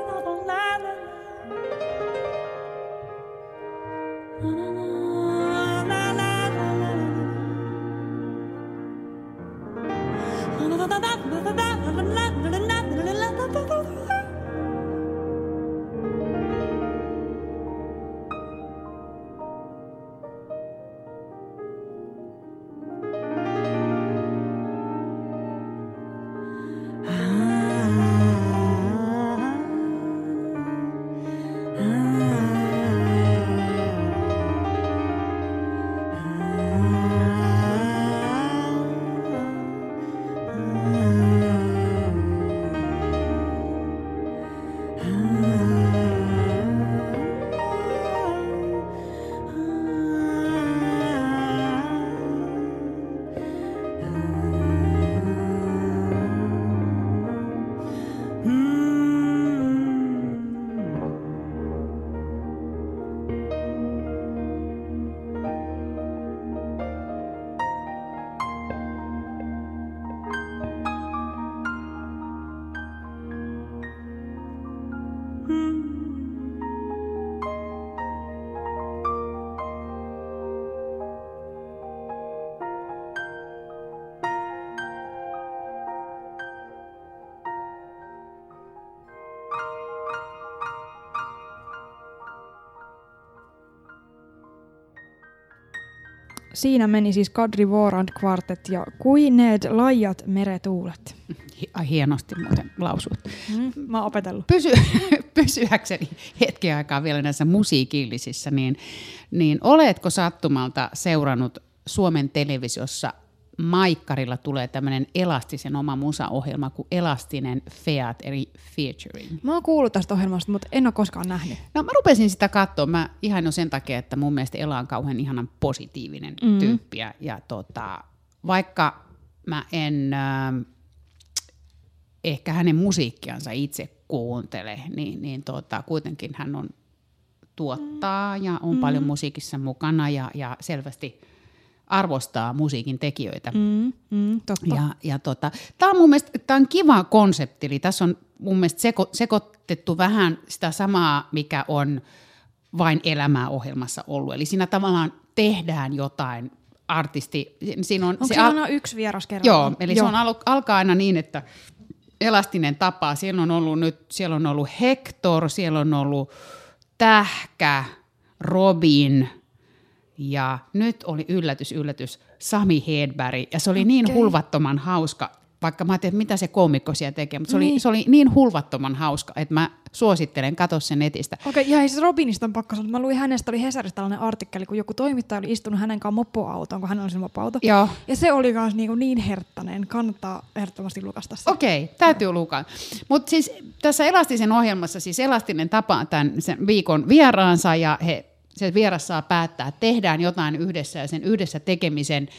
Siinä meni siis Kadri Vorand Quartet ja Kui need laiat meretuulet. Hi- Hienosti muuten lausut. Mm, mä oon opetellut. Pysy, pysyäkseni hetken aikaa vielä näissä musiikillisissä, niin, niin oletko sattumalta seurannut Suomen televisiossa Maikkarilla tulee tämmöinen elastisen oma musaohjelma kuin Elastinen Feat, eli featuring. Mä oon kuullut tästä ohjelmasta, mutta en ole koskaan nähnyt. No mä rupesin sitä katsoa, mä ihan jo sen takia, että mun mielestä Ela on kauhean ihanan positiivinen Mm. mm. tyyppi. Ja, ja tota, vaikka mä en äh, ehkä hänen musiikkiansa itse kuuntele, niin, niin tota, kuitenkin hän on tuottaa ja on mm. paljon musiikissa mukana ja, ja selvästi arvostaa musiikin tekijöitä. Mm, mm, totta. Ja, ja tota, tämä on mun mielestä tää on kiva konsepti, eli tässä on mun mielestä seko, sekoitettu vähän sitä samaa, mikä on vain elämää ohjelmassa ollut. Eli siinä tavallaan tehdään jotain artisti. Siinä on, Onko se se al- yksi vieras kerrallaan? Joo, eli Joo. se on alu, alkaa aina niin, että elastinen tapa, siellä on ollut nyt, siellä on ollut Hector, siellä on ollut Tähkä, Robin ja nyt oli yllätys, yllätys, Sami Hedberg ja se oli okay. niin hulvattoman hauska, vaikka mä ajattelin, että mitä se koomikko siellä tekee, mutta se, Niin. oli, se oli niin hulvattoman hauska, että mä suosittelen, katso sen netistä. Okei, ja siis Robinista on pakko sanoa, mä luin hänestä, oli Hesarissa tällainen artikkeli, kun joku toimittaja oli istunut hänen kanssaan mopoautoon, kun hän oli sen mopoauto. Joo. Ja se oli myös niin, niin herttainen. Kannattaa ehdottomasti lukasta se. Okei, täytyy lukaa. Mutta siis tässä Elastisen ohjelmassa siis Elastinen tapaa tämän sen viikon vieraansa ja he, se vieras saa päättää, että tehdään jotain yhdessä ja sen yhdessä tekemisen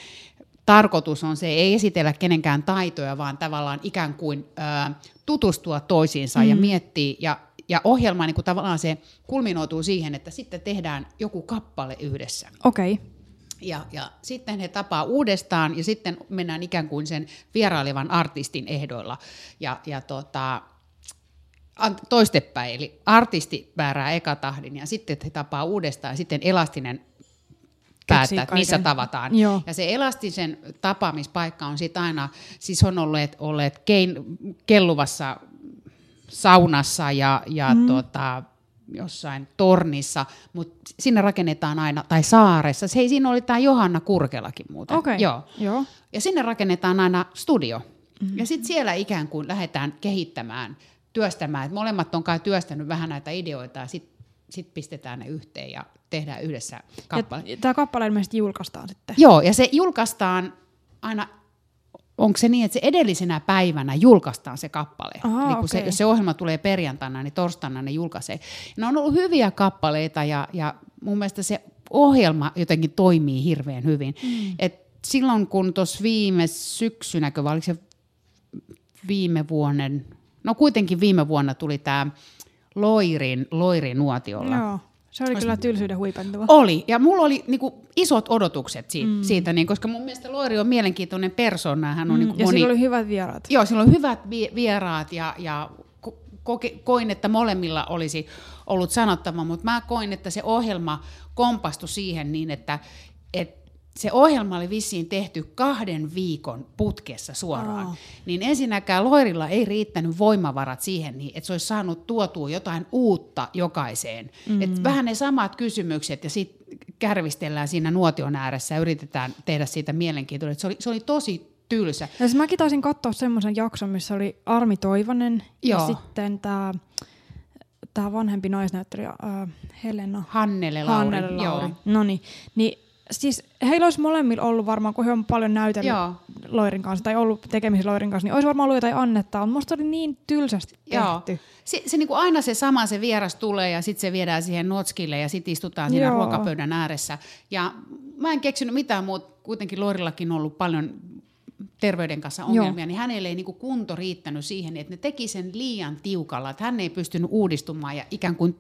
tarkoitus on se, ei esitellä kenenkään taitoja, vaan tavallaan ikään kuin ää, tutustua toisiinsa mm. ja miettiä ja ja ohjelma niin kuin tavallaan se kulminoituu siihen, että sitten tehdään joku kappale yhdessä. Okei. Ja, ja sitten he tapaa uudestaan ja sitten mennään ikään kuin sen vierailevan artistin ehdoilla. Ja, ja tota, toistepäin, eli artisti määrää eka tahdin ja sitten he tapaa uudestaan ja sitten elastinen päättää, että missä tavataan. Joo. Ja se elastisen tapaamispaikka on sitten aina, siis on olleet, olleet kein, kelluvassa saunassa ja, ja mm. tota, jossain tornissa, mutta sinne rakennetaan aina, tai saaressa. Se, siinä oli tämä Johanna Kurkelakin muuten. Okei. Joo. Joo. Ja sinne rakennetaan aina studio. Mm-hmm. Ja sitten siellä ikään kuin lähdetään kehittämään, työstämään. Et molemmat on kai työstänyt vähän näitä ideoita ja sitten sit pistetään ne yhteen ja tehdään yhdessä kappale. Ja tämä kappale ilmeisesti julkaistaan sitten. Joo, ja se julkaistaan aina, onko se niin, että se edellisenä päivänä julkaistaan se kappale. Aha, Eli kun se, okei. jos se ohjelma tulee perjantaina, niin torstaina ne julkaisee. Ne on ollut hyviä kappaleita ja, ja mun mielestä se ohjelma jotenkin toimii hirveän hyvin. Mm. Et silloin kun tuossa viime syksynä, vai oliko se viime vuoden, no kuitenkin viime vuonna tuli tämä Loirin, Loirin nuotiolla. Joo. Se oli kyllä tylsyyden huipentuva. Oli, ja mulla oli niinku isot odotukset siitä, mm. siitä niin, koska mun mielestä Loiri on mielenkiintoinen persona. Hän on niinku Ja moni... sillä oli hyvät vieraat. Joo, sillä on hyvät vi- vieraat ja, ja ko- koke- koin, että molemmilla olisi ollut sanottava, mutta mä koin, että se ohjelma kompastui siihen niin, että, että se ohjelma oli vissiin tehty kahden viikon putkessa suoraan. Aa. Niin ensinnäkään Loirilla ei riittänyt voimavarat siihen, niin että se olisi saanut tuotua jotain uutta jokaiseen. Mm. Et vähän ne samat kysymykset ja sitten kärvistellään siinä nuotion ääressä ja yritetään tehdä siitä mielenkiintoinen. Et Se oli, se oli tosi tylsä. Ja siis mäkin taisin katsoa semmoisen jakson, missä oli Armi Toivonen Joo. ja sitten tämä tää vanhempi naisnäyttelijä äh, Helena Hannele Lauri. Hannele Lauri. Joo. No niin. Niin siis heillä olisi molemmilla ollut varmaan, kun he on paljon näytellyt Joo. Loirin kanssa tai ollut tekemisissä Loirin kanssa, niin olisi varmaan ollut jotain annettaa, mutta musta oli niin tylsästi Joo. tehty. Se, se niinku aina se sama, se vieras tulee ja sitten se viedään siihen notskille ja sitten istutaan siinä Joo. ruokapöydän ääressä. Ja mä en keksinyt mitään muuta, kuitenkin Loirillakin on ollut paljon terveyden kanssa ongelmia, Joo. niin hänelle ei niinku kunto riittänyt siihen, että ne teki sen liian tiukalla, että hän ei pystynyt uudistumaan ja ikään kuin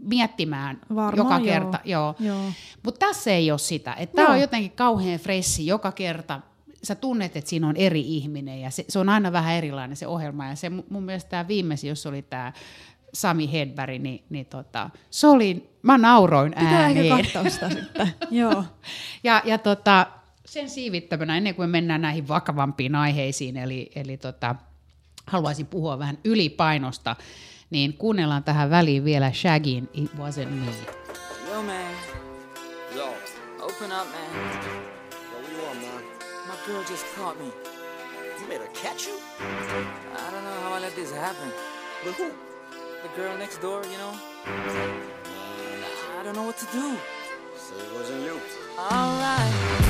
miettimään Varmaan joka joo. kerta. Joo. Joo. Mutta tässä ei ole sitä. Tämä on jotenkin kauhean fressi joka kerta. Sä tunnet, että siinä on eri ihminen ja se, se on aina vähän erilainen se ohjelma. Ja se mu- mun mielestä tämä viimeisin, jos oli tämä Sami Hedberg, niin, niin tota, se oli, mä nauroin Pitää ääneen. ehkä katsoa sitä sitten. Joo. Ja, ja tota, sen siivittämänä, ennen kuin me mennään näihin vakavampiin aiheisiin, eli, eli tota, haluaisin puhua vähän ylipainosta, niin kuunnellaan tähän väliin vielä Shaggin It Wasn't Me. Yo, man, Yo, open up, man. yo, what you want, man? My girl just caught me. You made her catch you? I don't know how I let this happen. With who? The girl next door, you know? I don't know what to do. Say it wasn't you. Alright.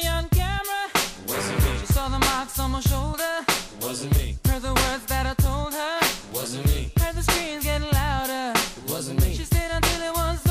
She saw the marks on my shoulder. Wasn't me. Heard the words that I told her. Wasn't me. Heard the screams getting louder. Wasn't me. She stayed until it was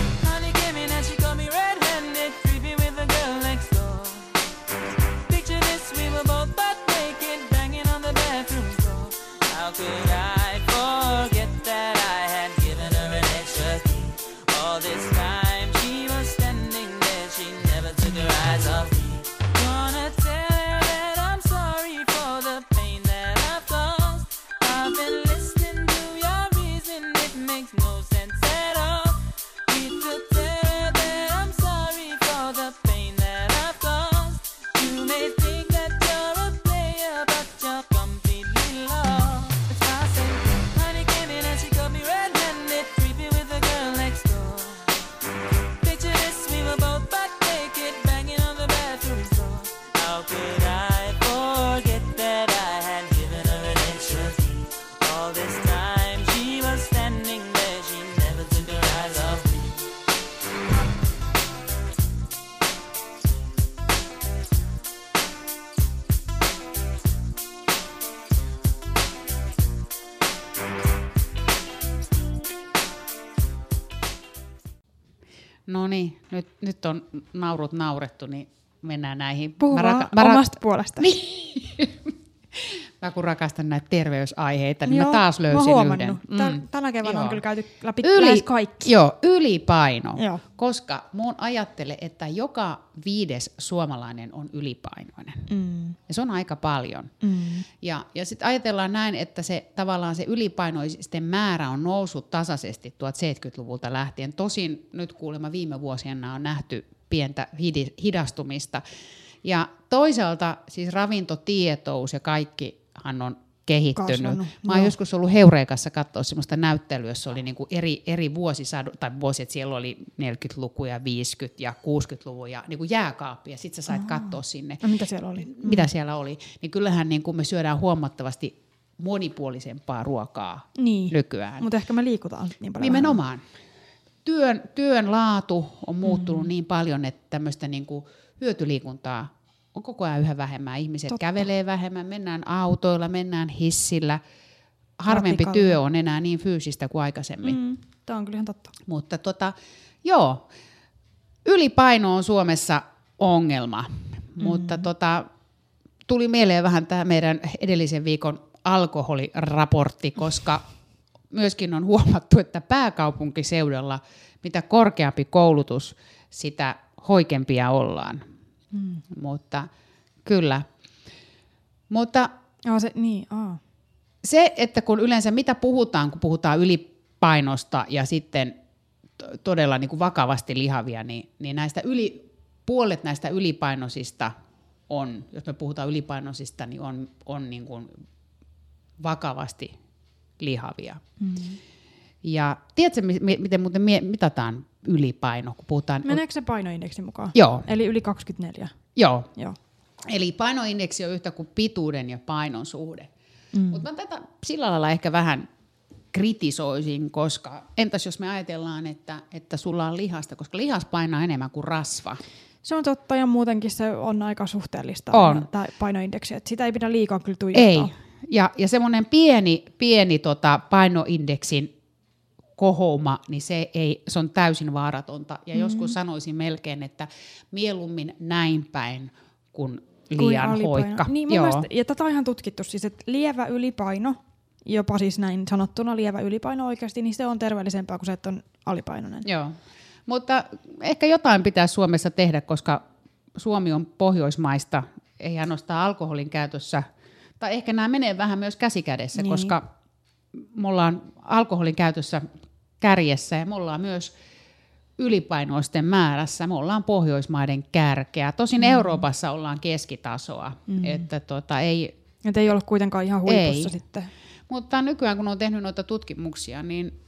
Nyt, nyt on naurut naurettu, niin mennään näihin. Puhu Mä raka- mä ra- omasta puolesta. Mä kun rakastan näitä terveysaiheita, niin Joo, mä taas mä löysin huomannut. yhden. Tän- tänä keväänä on kyllä käyty läpi lähes kaikki. Joo, ylipaino. Joo. Koska mun ajattele, että joka viides suomalainen on ylipainoinen. Mm. Ja se on aika paljon. Mm. Ja, ja sitten ajatellaan näin, että se tavallaan se ylipainoisten määrä on noussut tasaisesti 1070-luvulta lähtien. Tosin nyt kuulemma viime vuosina on nähty pientä hidastumista. Ja toisaalta siis ravintotietous ja kaikkihan on kehittynyt. Kasvanut, Mä oon joskus ollut Heureikassa katsoa semmoista näyttelyä, jossa oli niinku eri, eri vuosisadu, tai vuosi, että siellä oli 40-lukuja, 50- ja 60-luvun ja niinku jääkaappi, ja sit sä sait katsoa sinne No mitä siellä oli? mitä siellä oli, niin kyllähän niin kuin me syödään huomattavasti monipuolisempaa ruokaa Niin. nykyään. Mutta ehkä me liikutaan niin paljon. Nimenomaan. Työn, työn laatu on muuttunut mm. niin paljon, että tämmöistä niin kuin hyötyliikuntaa on koko ajan yhä vähemmän. Ihmiset Totta. Kävelee vähemmän, mennään autoilla, mennään hissillä. Harvempi Ratikalla. työ on enää niin fyysistä kuin aikaisemmin. Mm. Tämä on kyllä ihan totta. Mutta tota, joo, ylipaino on Suomessa ongelma, mm. mutta tota, tuli mieleen vähän tämä meidän edellisen viikon alkoholiraportti, koska myöskin on huomattu, että pääkaupunkiseudulla mitä korkeampi koulutus, sitä hoikempia ollaan. Mm. Mutta kyllä. Mutta Aa, se, niin, aa. se, että kun yleensä mitä puhutaan, kun puhutaan ylipainosta ja sitten to- todella niin kuin vakavasti lihavia, niin, niin näistä yli, puolet näistä ylipainoisista on, jos me puhutaan ylipainoisista, niin on, on niin kuin vakavasti lihavia. Mm. Ja tiedätkö, mi- mi- miten muuten mitataan ylipaino, kun puhutaan... Meneekö se painoindeksi mukaan? Joo. Eli yli 24. Joo, Joo. Eli painoindeksi on yhtä kuin pituuden ja painon suhde. Mm. Mutta mä tätä sillä lailla ehkä vähän kritisoisin, koska entäs jos me ajatellaan, että, että sulla on lihasta, koska lihas painaa enemmän kuin rasva. Se on totta ja muutenkin se on aika suhteellista On. tämä painoindeksi. Että sitä ei pidä liikaa kyllä tuijottaa. Ei. Ja, ja semmoinen pieni, pieni tota painoindeksin kohouma, niin se, ei, se on täysin vaaratonta. Ja mm. joskus sanoisin melkein, että mieluummin näin päin kuin Kuin liian alipaino. hoikka. Niin, mun Joo. mielestä, ja tätä on ihan tutkittu siis, että lievä ylipaino, jopa siis näin sanottuna lievä ylipaino oikeasti, niin se on terveellisempää kuin se, että on alipainoinen. Joo. Mutta ehkä jotain pitää Suomessa tehdä, koska Suomi on pohjoismaista, ei ainoastaan alkoholin käytössä, tai ehkä nämä menee vähän myös käsikädessä, niin. koska me ollaan alkoholin käytössä kärjessä ja me ollaan myös ylipainoisten määrässä. Me ollaan Pohjoismaiden kärkeä. Tosin mm. Euroopassa ollaan keskitasoa, mm. että tota, ei, Että ei ole kuitenkaan ihan huipussa Ei. sitten. mutta nykyään kun on tehnyt noita tutkimuksia, niin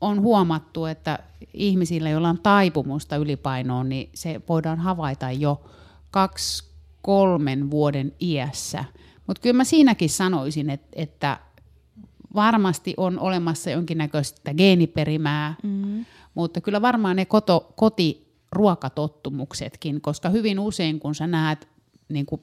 on huomattu, että ihmisillä, joilla on taipumusta ylipainoon, niin se voidaan havaita jo kaksi, kolmen vuoden iässä. Mutta kyllä mä siinäkin sanoisin, että, että varmasti on olemassa jonkinnäköistä geeniperimää, mm. mutta kyllä varmaan ne koto, kotiruokatottumuksetkin, koska hyvin usein kun sä näet niin kuin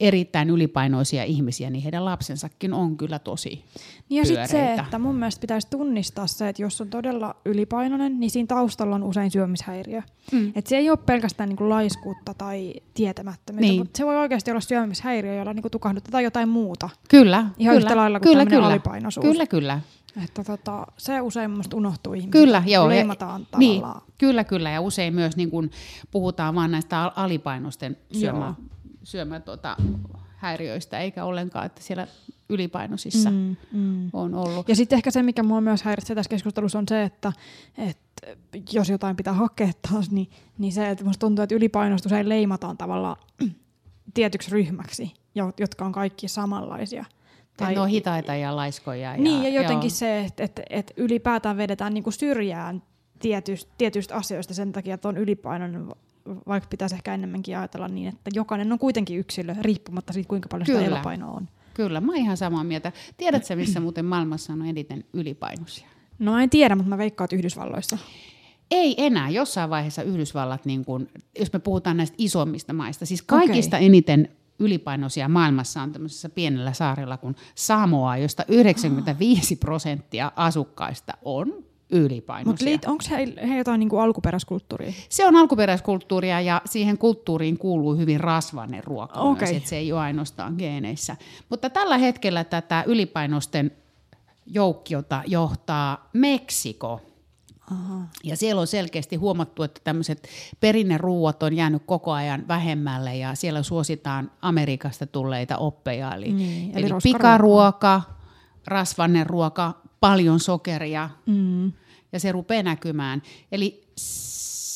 erittäin ylipainoisia ihmisiä, niin heidän lapsensakin on kyllä tosi Niin ja sitten se, että mun mielestä pitäisi tunnistaa se, että jos on todella ylipainoinen, niin siinä taustalla on usein syömishäiriö. Mm. Et se ei ole pelkästään niinku laiskuutta tai tietämättömyyttä, Niin. mutta se voi oikeasti olla syömishäiriö, jolla niinku tukahduttaa tai jotain muuta. Kyllä, Ihan kyllä, yhtä lailla kuin kyllä, kyllä. alipainoisuus. Kyllä, kyllä. Että tota, se usein musta unohtuu ihmisiltä. Kyllä, joo. ja- Leimataan niin, tavallaan. kyllä, kyllä. Ja usein myös niin kun puhutaan vain näistä al- alipainosten syömä, Joo. Syömä tota, häiriöistä, eikä ollenkaan, että siellä ylipainoisissa Mm, mm. on ollut. Ja sitten ehkä se, mikä mua myös häiritsee tässä keskustelussa, on se, että, että jos jotain pitää hakea taas, niin, niin se, että musta tuntuu, että ylipainosta usein leimataan tavallaan tietyksi ryhmäksi, jo- jotka on kaikki samanlaisia. Tai ne on hitaita ja laiskoja. Ja, niin, ja jotenkin joo. se, että, että, että ylipäätään vedetään niinku syrjään tietystä, tietystä asioista sen takia, että on ylipainoinen, vaikka pitäisi ehkä enemmänkin ajatella niin, että jokainen on kuitenkin yksilö, riippumatta siitä, kuinka paljon sitä Kyllä. elopainoa on. Kyllä, mä oon ihan samaa mieltä. Tiedätkö, missä muuten maailmassa on eniten ylipainoisia? No en tiedä, mutta mä veikkaan, että Yhdysvalloissa. Ei enää. Jossain vaiheessa Yhdysvallat, niin kun, jos me puhutaan näistä isommista maista, siis kaikista okay. eniten ylipainoisia maailmassa on tämmöisessä pienellä saarella kuin Samoa, josta 95 prosenttia asukkaista on ylipainoisia. Mutta onko he, he jotain niinku alkuperäiskulttuuria? Se on alkuperäiskulttuuria ja siihen kulttuuriin kuuluu hyvin rasvainen ruoka Okei. myös, että se ei ole ainoastaan geeneissä. Mutta tällä hetkellä tätä ylipainosten joukkiota johtaa Meksiko. Aha. Ja siellä on selkeästi huomattu, että tämmöiset perinneruuat on jäänyt koko ajan vähemmälle ja siellä suositaan Amerikasta tulleita oppeja. Eli, Niin, eli eli pikaruoka, rasvainen ruoka, paljon sokeria Mm. ja se rupeaa näkymään. Eli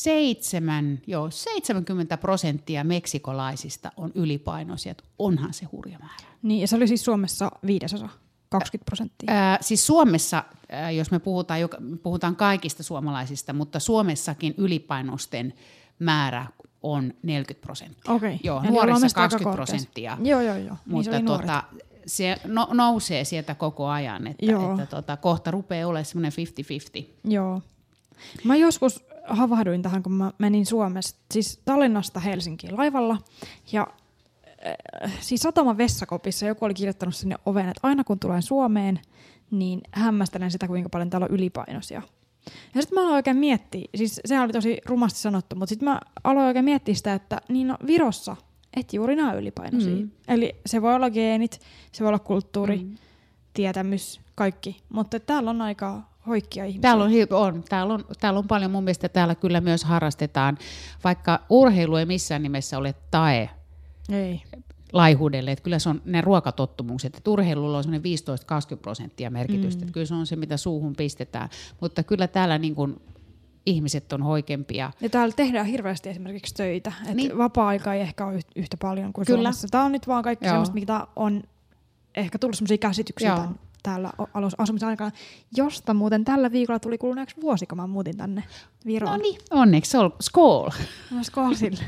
seitsemän, joo, 70 prosenttia meksikolaisista on ylipainoisia. että Onhan se hurja määrä. Niin, ja se oli siis Suomessa viidesosa, 20 prosenttia. Ää, siis Suomessa, ää, jos me puhutaan, joka, puhutaan kaikista suomalaisista, mutta Suomessakin ylipainosten määrä on 40 prosenttia. Okei. Joo, nuorissa meistä aika 20 korkeassa. prosenttia. Joo, joo, joo. Niin Mutta nuoret. tota, se no, nousee sieltä koko ajan, että, Joo. että tota, kohta rupeaa olemaan semmoinen 50-50. Joo. Mä joskus havahduin tähän, kun mä menin Suomesta, siis Tallinnasta Helsinkiin laivalla. Ja äh, siis sataman vessakopissa joku oli kirjoittanut sinne oveen, että aina kun tulen Suomeen, niin hämmästelen sitä, kuinka paljon täällä on ylipainoisia. Ja sitten mä aloin oikein miettiä, siis sehän oli tosi rumasti sanottu, mutta sitten mä aloin oikein miettiä sitä, että niin no Virossa et juuri nämä ylipainoisia. Mm. Eli se voi olla geenit, se voi olla kulttuuri, mm. tietämys, kaikki. Mutta täällä on aika hoikkia ihmisiä. Täällä on, on, täällä, on, täällä on paljon mun mielestä täällä kyllä myös harrastetaan, vaikka urheilu ei missään nimessä ole tae Ei. laihuudelle, että kyllä se on ne ruokatottumukset, että urheilulla on semmoinen 15-20 prosenttia merkitystä, mm. että kyllä se on se, mitä suuhun pistetään, mutta kyllä täällä niin kuin ihmiset on hoikempia. Ja täällä tehdään hirveästi esimerkiksi töitä. Et Niin. Vapaa-aikaa ei ehkä ole yht- yhtä paljon kuin Kyllä. Suomessa. Tämä on nyt vaan kaikki Joo. sellaista, mitä on ehkä tullut sellaisia käsityksiä Joo. tämän, täällä asumisen aikana, josta muuten tällä viikolla tuli kuluneeksi vuosi, kun mä muutin tänne Viroon. No niin, onneksi ol, skål. No skoolsille.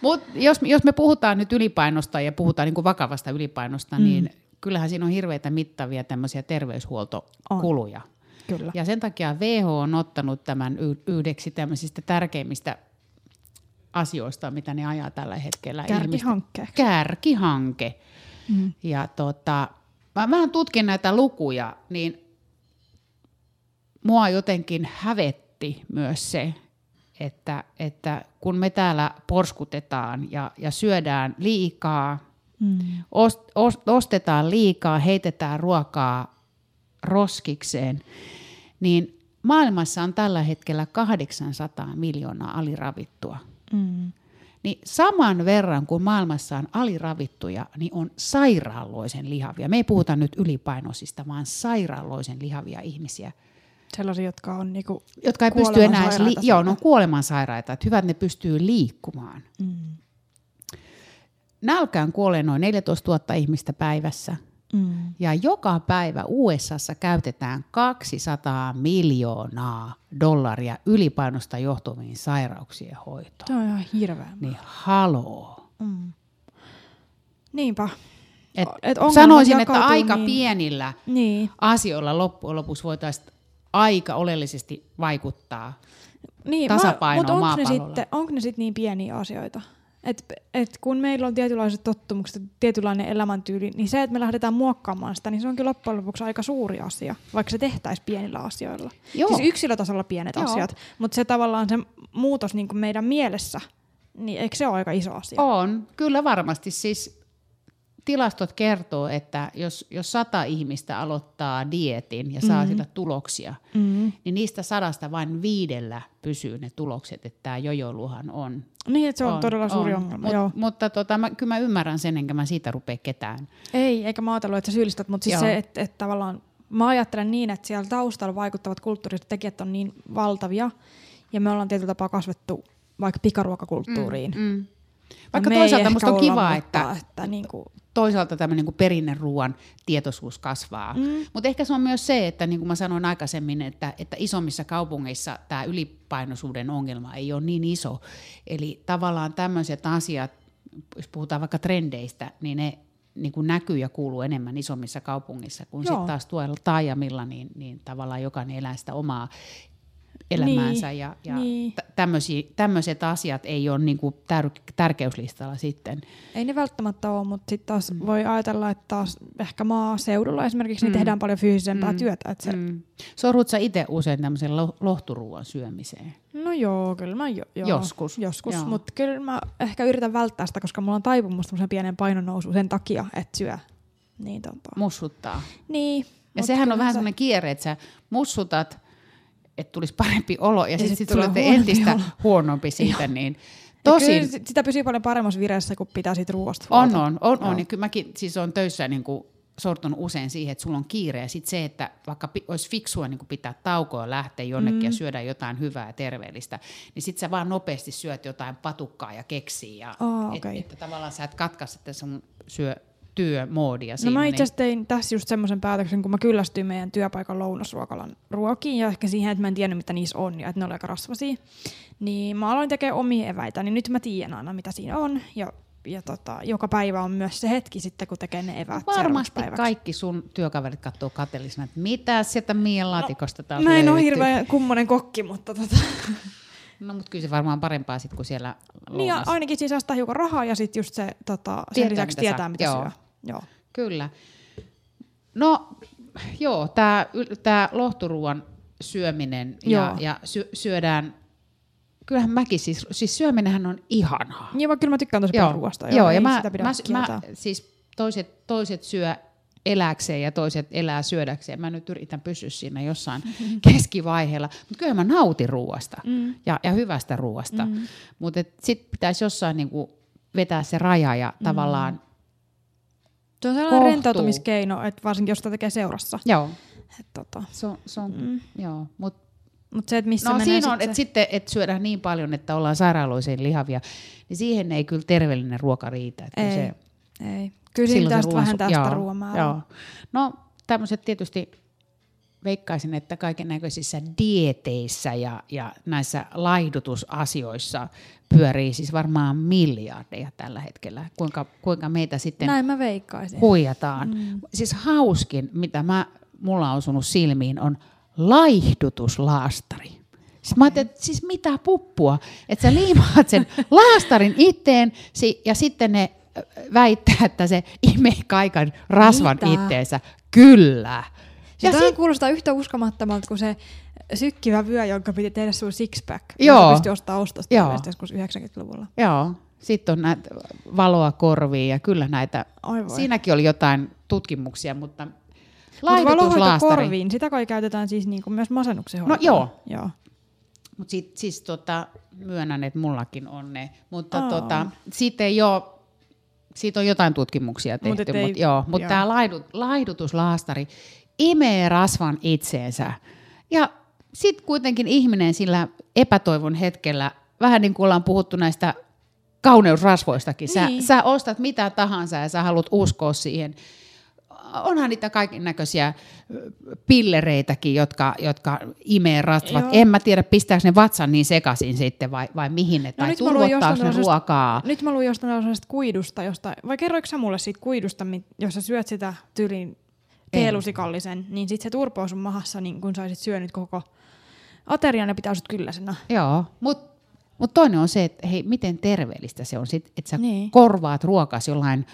Mut jos, jos me puhutaan nyt ylipainosta ja puhutaan niin kuin vakavasta ylipainosta, mm. niin kyllähän siinä on hirveitä mittavia tämmöisiä terveyshuoltokuluja. Kyllä. Ja sen takia WHO on ottanut tämän yhdeksi tämmöisistä tärkeimmistä asioista, mitä ne ajaa tällä hetkellä. Ihmisten- Kärkihanke. Mm. Ja tota, mä vähän tutkin näitä lukuja, niin mua jotenkin hävetti myös se, että, että kun me täällä porskutetaan ja, ja syödään liikaa, mm. ost, ost, ostetaan liikaa, heitetään ruokaa roskikseen, niin maailmassa on tällä hetkellä 800 miljoonaa aliravittua. Mm. Niin saman verran kuin maailmassa on aliravittuja, niin on sairaaloisen lihavia. Me ei puhuta nyt ylipainoisista, vaan sairaaloisen lihavia ihmisiä, Sellaisia, jotka on niinku jotka ei pysty enää edes, li- joo, ne on kuolemansairaita, että hyvät ne pystyy liikkumaan. Mm. Nälkään kuolee noin 14 000 ihmistä päivässä. Mm. Ja joka päivä USAssa käytetään 200 miljoonaa dollaria ylipainosta johtuviin sairauksien hoitoon. Se on ihan hirveä. Niin haloo. Mm. Niinpä. Et Et sanoisin, että aika niin- pienillä Niin. asioilla loppujen lopuksi voitaisiin aika oleellisesti vaikuttaa. niin, Mutta onko ne maapallolla. sitten onko ne sitten niin pieniä asioita? Et, et kun meillä on tietynlaiset tottumukset, tietynlainen elämäntyyli, niin se, että me lähdetään muokkaamaan sitä, niin se onkin loppujen lopuksi aika suuri asia, vaikka se tehtäisiin pienillä asioilla. Joo. Siis yksilötasolla pienet Joo. asiat, mutta se tavallaan se muutos niin kuin meidän mielessä, niin eikö se ole aika iso asia? On, kyllä varmasti. Siis tilastot kertoo, että jos, jos sata ihmistä aloittaa dietin ja saa mm. sillä tuloksia, Mm. niin niistä sadasta vain viidellä pysyy ne tulokset, että tämä jojoiluhan on. Niin, että se on, on todella suuri on. ongelma. Mut, joo. mutta tota, mä, kyllä mä ymmärrän sen, enkä mä siitä rupea ketään. Ei, eikä mä ajatellut, että sä syyllistät, mutta siis Joo. se, että, että tavallaan mä ajattelen niin, että siellä taustalla vaikuttavat kulttuuriset tekijät on niin valtavia, ja me ollaan tietyllä tapaa kasvettu vaikka pikaruokakulttuuriin. Mm, Mm. Vaikka toisaalta musta on kiva, että, että niin kuin, toisaalta tämmöinen niin perinneruuan tietoisuus kasvaa. Mm. Mutta ehkä se on myös se, että niin kuin mä sanoin aikaisemmin, että, että isommissa kaupungeissa tämä ylipainoisuuden ongelma ei ole niin iso. Eli tavallaan tämmöiset asiat, jos puhutaan vaikka trendeistä, niin ne niin kuin näkyy ja kuuluu enemmän isommissa kaupungeissa, kun sitten taas tuolla taajamilla, niin, niin tavallaan jokainen elää sitä omaa elämäänsä ja, ja niin. tämmöiset asiat ei ole niinku tär, tärkeyslistalla sitten. Ei ne välttämättä ole, mutta sitten taas mm. voi ajatella, että taas ehkä maaseudulla esimerkiksi mm. niin tehdään paljon fyysisempää mm. työtä. Että se, mm. Sorrut sä itse usein tämmöisen lo- lohturuuan syömiseen? No joo, kyllä mä jo, joo, Joskus. Joskus, mutta kyllä mä ehkä yritän välttää sitä, koska mulla on taipumus tämmöisen pienen painonnousuun sen takia, että syö. Niin, tota. Mussuttaa. niin. Ja sehän on vähän se- semmoinen kierre, että sä mussutat, että tulisi parempi olo, ja, ja sitten sit tulee entistä olo. huonompi siitä. Niin. Tosin Kyllä sit- sitä pysyy paljon paremmassa vireessä, kun pitää siitä ruoasta on, on, on, on. Ja kyllä mäkin siis on töissä niin kuin sortunut usein siihen, että sulla on kiire. Ja sitten se, että vaikka pi- olisi fiksua niin kuin pitää taukoa lähteä jonnekin mm. ja syödä jotain hyvää ja terveellistä, niin sitten sä vaan nopeasti syöt jotain patukkaa ja keksiä. Ja Aa, et, okei. Että tavallaan sä et sitten sun syö, työmoodia No siinä. mä itse niin- asiassa tein tässä just semmoisen päätöksen, kun mä kyllästyin meidän työpaikan lounasruokalan ruokiin ja ehkä siihen, että mä en tiennyt, mitä niissä on ja että ne oli aika rasvasia. Niin mä aloin tekemään omia eväitä, niin nyt mä tiedän aina, mitä siinä on. Ja, ja tota, joka päivä on myös se hetki sitten, kun tekee ne eväät Varmasti kaikki sun työkaverit katsoo kateellisena, että mitä sieltä Mian laatikosta taas Mä en ole hirveän kummonen kokki, mutta tota, No mutta kyllä se varmaan parempaa sitten kuin siellä niin ja ainakin siis säästää hiukan rahaa ja sitten just se tota, sen Tietää, lisäksi mitä tietää, saa. mitä Joo. syö. Joo. Kyllä. No joo, tämä tää lohturuuan syöminen ja, Joo. ja sy, syödään, kyllähän mäkin siis, siis syöminenhän on ihanaa. Niin vaikka kyllä mä tykkään tosi paljon ruoasta. joo ja ei mä, mä, mä, siis toiset, toiset syö eläkseen ja toiset elää syödäkseen. Mä nyt yritän pysyä siinä jossain keskivaiheella. Mutta kyllä mä nautin ruoasta mm. ja, ja hyvästä ruoasta. Mm. Mutta sitten pitäisi jossain niinku vetää se raja ja mm. tavallaan, Se on sellainen kohtuu. rentoutumiskeino, että varsinkin jos sitä tekee seurassa. joo, Et tota. se se on mm. joo. Mut, Mutta se, että missä no menee siinä on, että sitten et syödään niin paljon, että ollaan sairaaloiseen lihavia, niin siihen ei kyllä terveellinen ruoka riitä. Että Ei, se, ei. Kyllä siinä sitä joo, ruoan määrää. Joo. No tämmöiset tietysti veikkaisin, että kaiken näköisissä dieteissä ja, ja näissä laihdutusasioissa pyörii siis varmaan miljardeja tällä hetkellä. Kuinka, kuinka meitä sitten Näin mä veikkaisin. huijataan. Mm. Siis hauskin, mitä mä, mulla on osunut silmiin, on laihdutuslaastari. Siis mä ajattelin, että siis mitä puppua, että sä liimaat sen laastarin itteen ja sitten ne väittää, että se imee kaiken rasvan Mitä? itteensä. Kyllä. Ja Ja toi sit, kuulostaa yhtä uskomattomalta kuin se sykkivä vyö, jonka piti tehdä sun six-pack. Joo. Pystyi ostamaan ostosta Joo. joskus 90-luvulla. joo, sitten on näitä valoa korviin ja kyllä näitä, Ai voi. siinäkin oli jotain tutkimuksia, mutta laihdutuslaastari. korviin, sitä kai käytetään siis niinku myös masennuksen No hoitoon. joo. joo. Mutta sit, siis tota, myönnän, että mullakin on ne. Mutta Aa. tota, siitä ei ole, siitä on jotain tutkimuksia Mut tehty, ei- mutta joo, mut joo. tämä laidut, laihdutuslaastari imee rasvan itseensä. Ja sitten kuitenkin ihminen sillä epätoivon hetkellä, vähän niin kuin ollaan puhuttu näistä kauneusrasvoistakin, sä, Niin. sä ostat mitä tahansa ja sä haluat uskoa siihen. Onhan niitä kaiken näköisiä pillereitäkin, jotka, jotka imee rasvat. Joo. En mä tiedä, pistääkö ne vatsan niin sekaisin sitten vai, vai mihin ne, tai mä luin turvottaako ne ruokaa. Nyt mä luin jostain tällaisesta kuidusta, josta, vai kerroiko sä mulle siitä kuidusta, mi- jos sä syöt sitä tyylin teelusikallisen, niin sit se turpoo sun mahassa, niin kun saisit syönyt koko aterian ja pitää sut kylläisenä. Joo, mutta mut toinen on se, että hei, miten terveellistä se on, sit, että sä Niin. korvaat ruokas jollain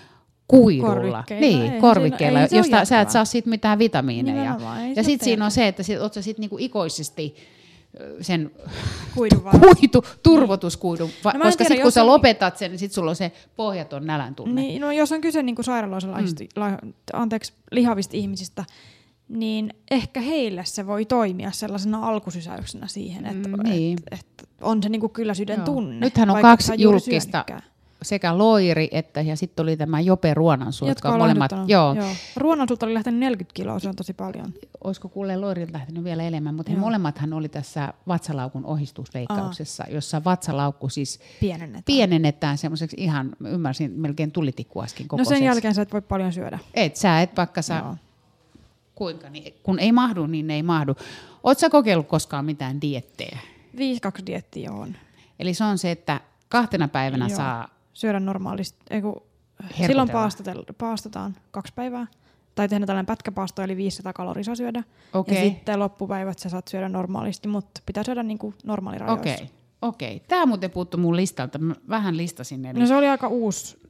kuidulla. Korvikkeilla, Niin, eihän korvikkeilla, ei josta sä et saa siitä mitään vitamiineja. Nimenomaan, ei ja sitten siinä on se, että sit, oot sä sit niinku ikoisesti sen Kuidun kuitu, turvotuskuidun, va- No koska sitten kun sä on- lopetat sen, niin sitten sulla on se pohjaton nälän tunne. Niin, no jos on kyse niin sairaaloisella mm. anteeksi, lihavista ihmisistä, niin ehkä heille se voi toimia sellaisena alkusysäyksenä siihen, että Mm, niin. et, et on se niinku kyllä sydän Joo. tunne. Nythän on kaksi julkista. Sekä Loiri että ja sitten oli tämä Jope Ruonansuu, jotka, on on molemmat, joo, joo. Ruonan sulta oli lähtenyt 40 kiloa, se on tosi paljon. olisiko kuulee Loirilta lähtenyt vielä enemmän, mutta he Joo. molemmathan oli tässä vatsalaukun ohistusleikkauksessa, jossa vatsalaukku siis Pienennetään. pienennetään semmoiseksi ihan, ymmärsin, melkein tulitikkuaskin No kokoiseksi. sen jälkeen sä et voi paljon syödä. Et sä, et vaikka sä, Joo. kuinka, niin, kun ei mahdu, niin ei mahdu. Sä kokeillut koskaan mitään diettejä? 5-2 diettiä on. Eli se on se, että kahtena päivänä Joo. saa Syödä normaalisti. Ei kun, Herkutella. silloin paastotel- paastotaan kaksi päivää. tai tehdä tällainen pätkäpaasto, eli 500 kaloria saa syödä. Okei. Ja sitten loppupäivät sä saat syödä normaalisti, mutta pitää syödä niinku normaalirajoissa. Okei, okei. Tämä muuten puuttu mun listalta. Mä vähän listasin. Eli... No se oli aika uusi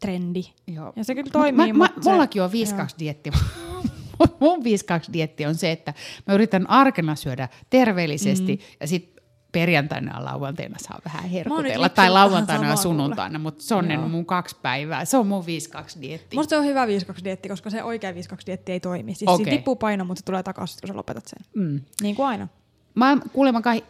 trendi. Joo. Ja se kyllä toimii, Mä, mä, mutta se- mullakin on 5-2 joo. dietti. mun 5-2 dietti on se, että mä yritän arkena syödä terveellisesti mm. ja sitten perjantaina ja lauantaina saa vähän herkutella. Tai lauantaina ja sunnuntaina, mutta se on ne Joo. mun kaksi päivää. Se on mun 5-2 dietti. Musta se on hyvä 5-2 dietti, koska se oikea 5-2 dietti ei toimi. Siis okay. tippuu paino, mutta se tulee takaisin, kun sä lopetat sen. Mm. Niin kuin aina. Mä kuulemma kai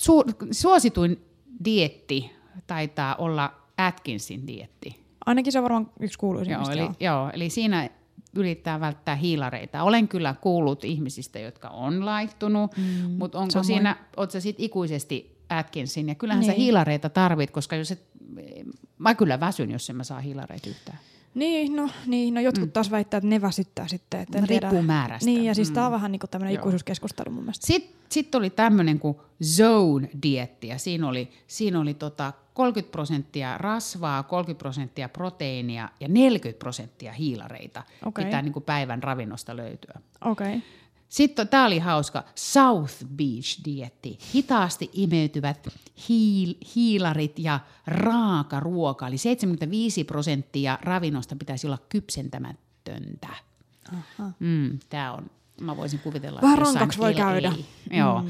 su, suosituin dietti taitaa olla Atkinsin dietti. Ainakin se on varmaan yksi Joo, kuuluisimmista. eli, joo. joo, eli siinä yrittää välttää hiilareita. Olen kyllä kuullut ihmisistä, jotka on laihtunut, mm, mutta onko samoin. siinä, oot sä sit ikuisesti Atkinsin, ja kyllähän niin. sä hiilareita tarvit, koska jos et, mä kyllä väsyn, jos en mä saa hiilareita yhtään. Niin, no, niin, no jotkut mm. taas väittää, että ne väsyttää sitten. Että No, riippuu määrästä. Niin, ja siis Mm. tämä on vähän niin tämmöinen ikuisuuskeskustelu mun mielestä. Sitten sit oli tämmöinen kuin zone-dietti, ja siinä oli, siinä oli tota 30 prosenttia rasvaa, 30 prosenttia proteiinia ja 40 prosenttia hiilareita. Okei. Pitää niin kuin päivän ravinnosta löytyä. Okei. Okay. Sitten tämä oli hauska, South Beach-dietti. Hitaasti imeytyvät hiil- hiilarit ja raaka ruoka. Eli 75 prosenttia ravinnosta pitäisi olla kypsentämätöntä. Mm, tämä on, mä voisin kuvitella, Vähän rankaksi voi käydä. Joo.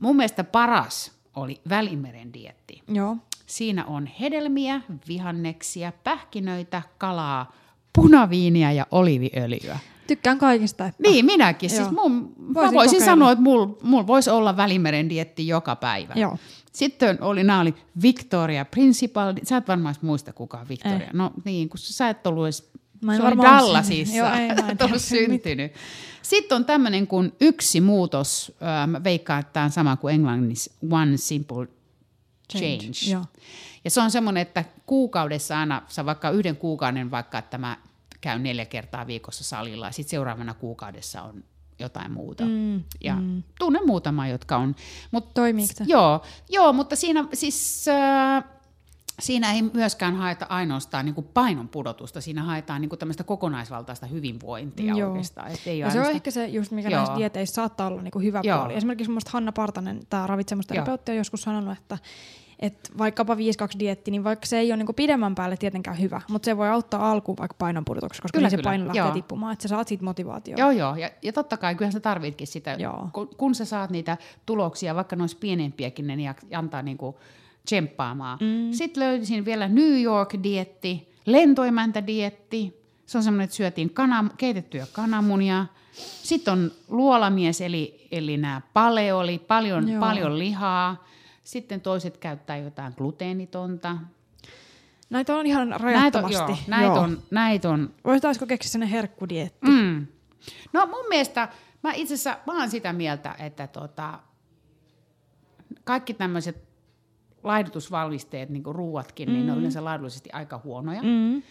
Mun mielestä paras oli Välimeren dietti. Joo. Siinä on hedelmiä, vihanneksia, pähkinöitä, kalaa, punaviiniä ja oliiviöljyä. Tykkään kaikista. Että... Niin, minäkin. Siis mun, mä Voisin voisin kokeilla. sanoa, että mulla mul voisi olla välimeren dietti joka päivä. Joo. Sitten oli, nämä oli Victoria Principal. Sä et varmaan muista, kuka on Victoria. Ei. No niin, kun sä et ollut edes, Mä en varmaan Dallasissa. Joo, ei, mä en tiedä syntynyt. Sitten on tämmöinen kuin yksi muutos. Mä veikkaan, että tämä on sama kuin englannissa. One simple change. Change, joo. Ja se on semmoinen, että kuukaudessa aina, sä vaikka yhden kuukauden vaikka, että mä käyn neljä kertaa viikossa salilla ja sitten seuraavana kuukaudessa on jotain muuta. Mm, ja mm. tunnen muutama, jotka on. Mut, Toimiiko? Joo, joo, mutta siinä siis... Äh, Siinä ei myöskään haeta ainoastaan niin painon pudotusta, siinä haetaan niin tämmöistä kokonaisvaltaista hyvinvointia Joo. oikeastaan. Et ei Ja se on ehkä se, just mikä Joo. näissä dieteissä saattaa olla niinku hyvä Joo. puoli. Esimerkiksi mun Hanna Partanen, tämä ravitsemusterapeutti, on joskus sanonut, että että vaikkapa 5-2 dietti, niin vaikka se ei ole niinku pidemmän päälle tietenkään hyvä, mutta se voi auttaa alkuun vaikka painonpudotuksessa, koska Kyllä, niin se paino lähtee Joo. tippumaan, että sä saat siitä motivaatiota. Joo, joo. Ja, ja totta kai kyllähän sä tarvitkin sitä, Joo. kun, kun sä saat niitä tuloksia, vaikka ne olisi pienempiäkin, ne antaa niinku tsemppaamaan. Mm. Sitten löysin vielä New York-dietti, lentoimäntä-dietti. Se on semmoinen, että syötiin kana, keitettyä kananmunia. Sitten on luolamies, eli, eli nämä paleoli, paljon, Joo. paljon lihaa. Sitten toiset käyttää jotain gluteenitonta. Näitä on ihan Näitä on, rajattomasti. joo, näitä on, näitä on Voisitaisiko keksiä sellainen herkkudietti? Mm. No mun mielestä, mä itse asiassa mä oon sitä mieltä, että tota, kaikki tämmöiset laihdutusvalmisteet, niin kuin ruuatkin, mm. niin ne on yleensä laadullisesti aika huonoja. Mm.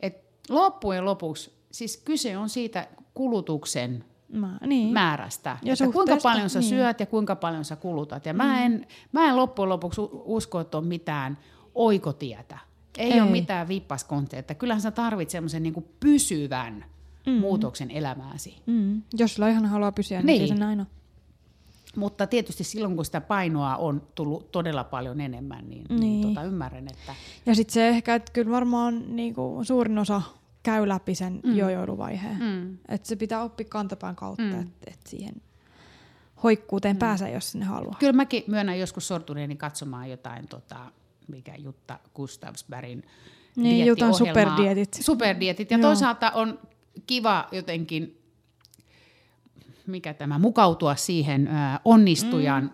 Et loppujen lopuksi, siis kyse on siitä kulutuksen Mä, niin. määrästä. Ja että kuinka paljon sä niin. syöt ja kuinka paljon sä kulutat. Ja mm. mä, en, mä en loppujen lopuksi usko, että on mitään oikotietä. Ei, Ei. ole mitään vippaskonteja. Että Kyllähän sä tarvitset semmoisen niin pysyvän mm. muutoksen elämääsi. Mm. Jos sulla ihan haluaa pysyä, niin, Niin. niin. se näin on. Mutta tietysti silloin, kun sitä painoa on tullut todella paljon enemmän, niin, niin. Niin. tota, ymmärrän, että Ja sitten se ehkä, että kyllä varmaan niinku, suurin osa käy läpi sen mm. jojoiluvaiheen. Mm. Että se pitää oppia kantapään kautta, mm. että et siihen hoikkuuteen mm. pääsee, jos sinne haluaa. kyllä mäkin myönnän joskus sortuneeni katsomaan jotain, tota, mikä Jutta Gustavsbergin Niin, Jutan superdietit. Superdietit. Ja Joo. toisaalta on kiva jotenkin, mikä tämä, mukautua siihen ää, onnistujan mm.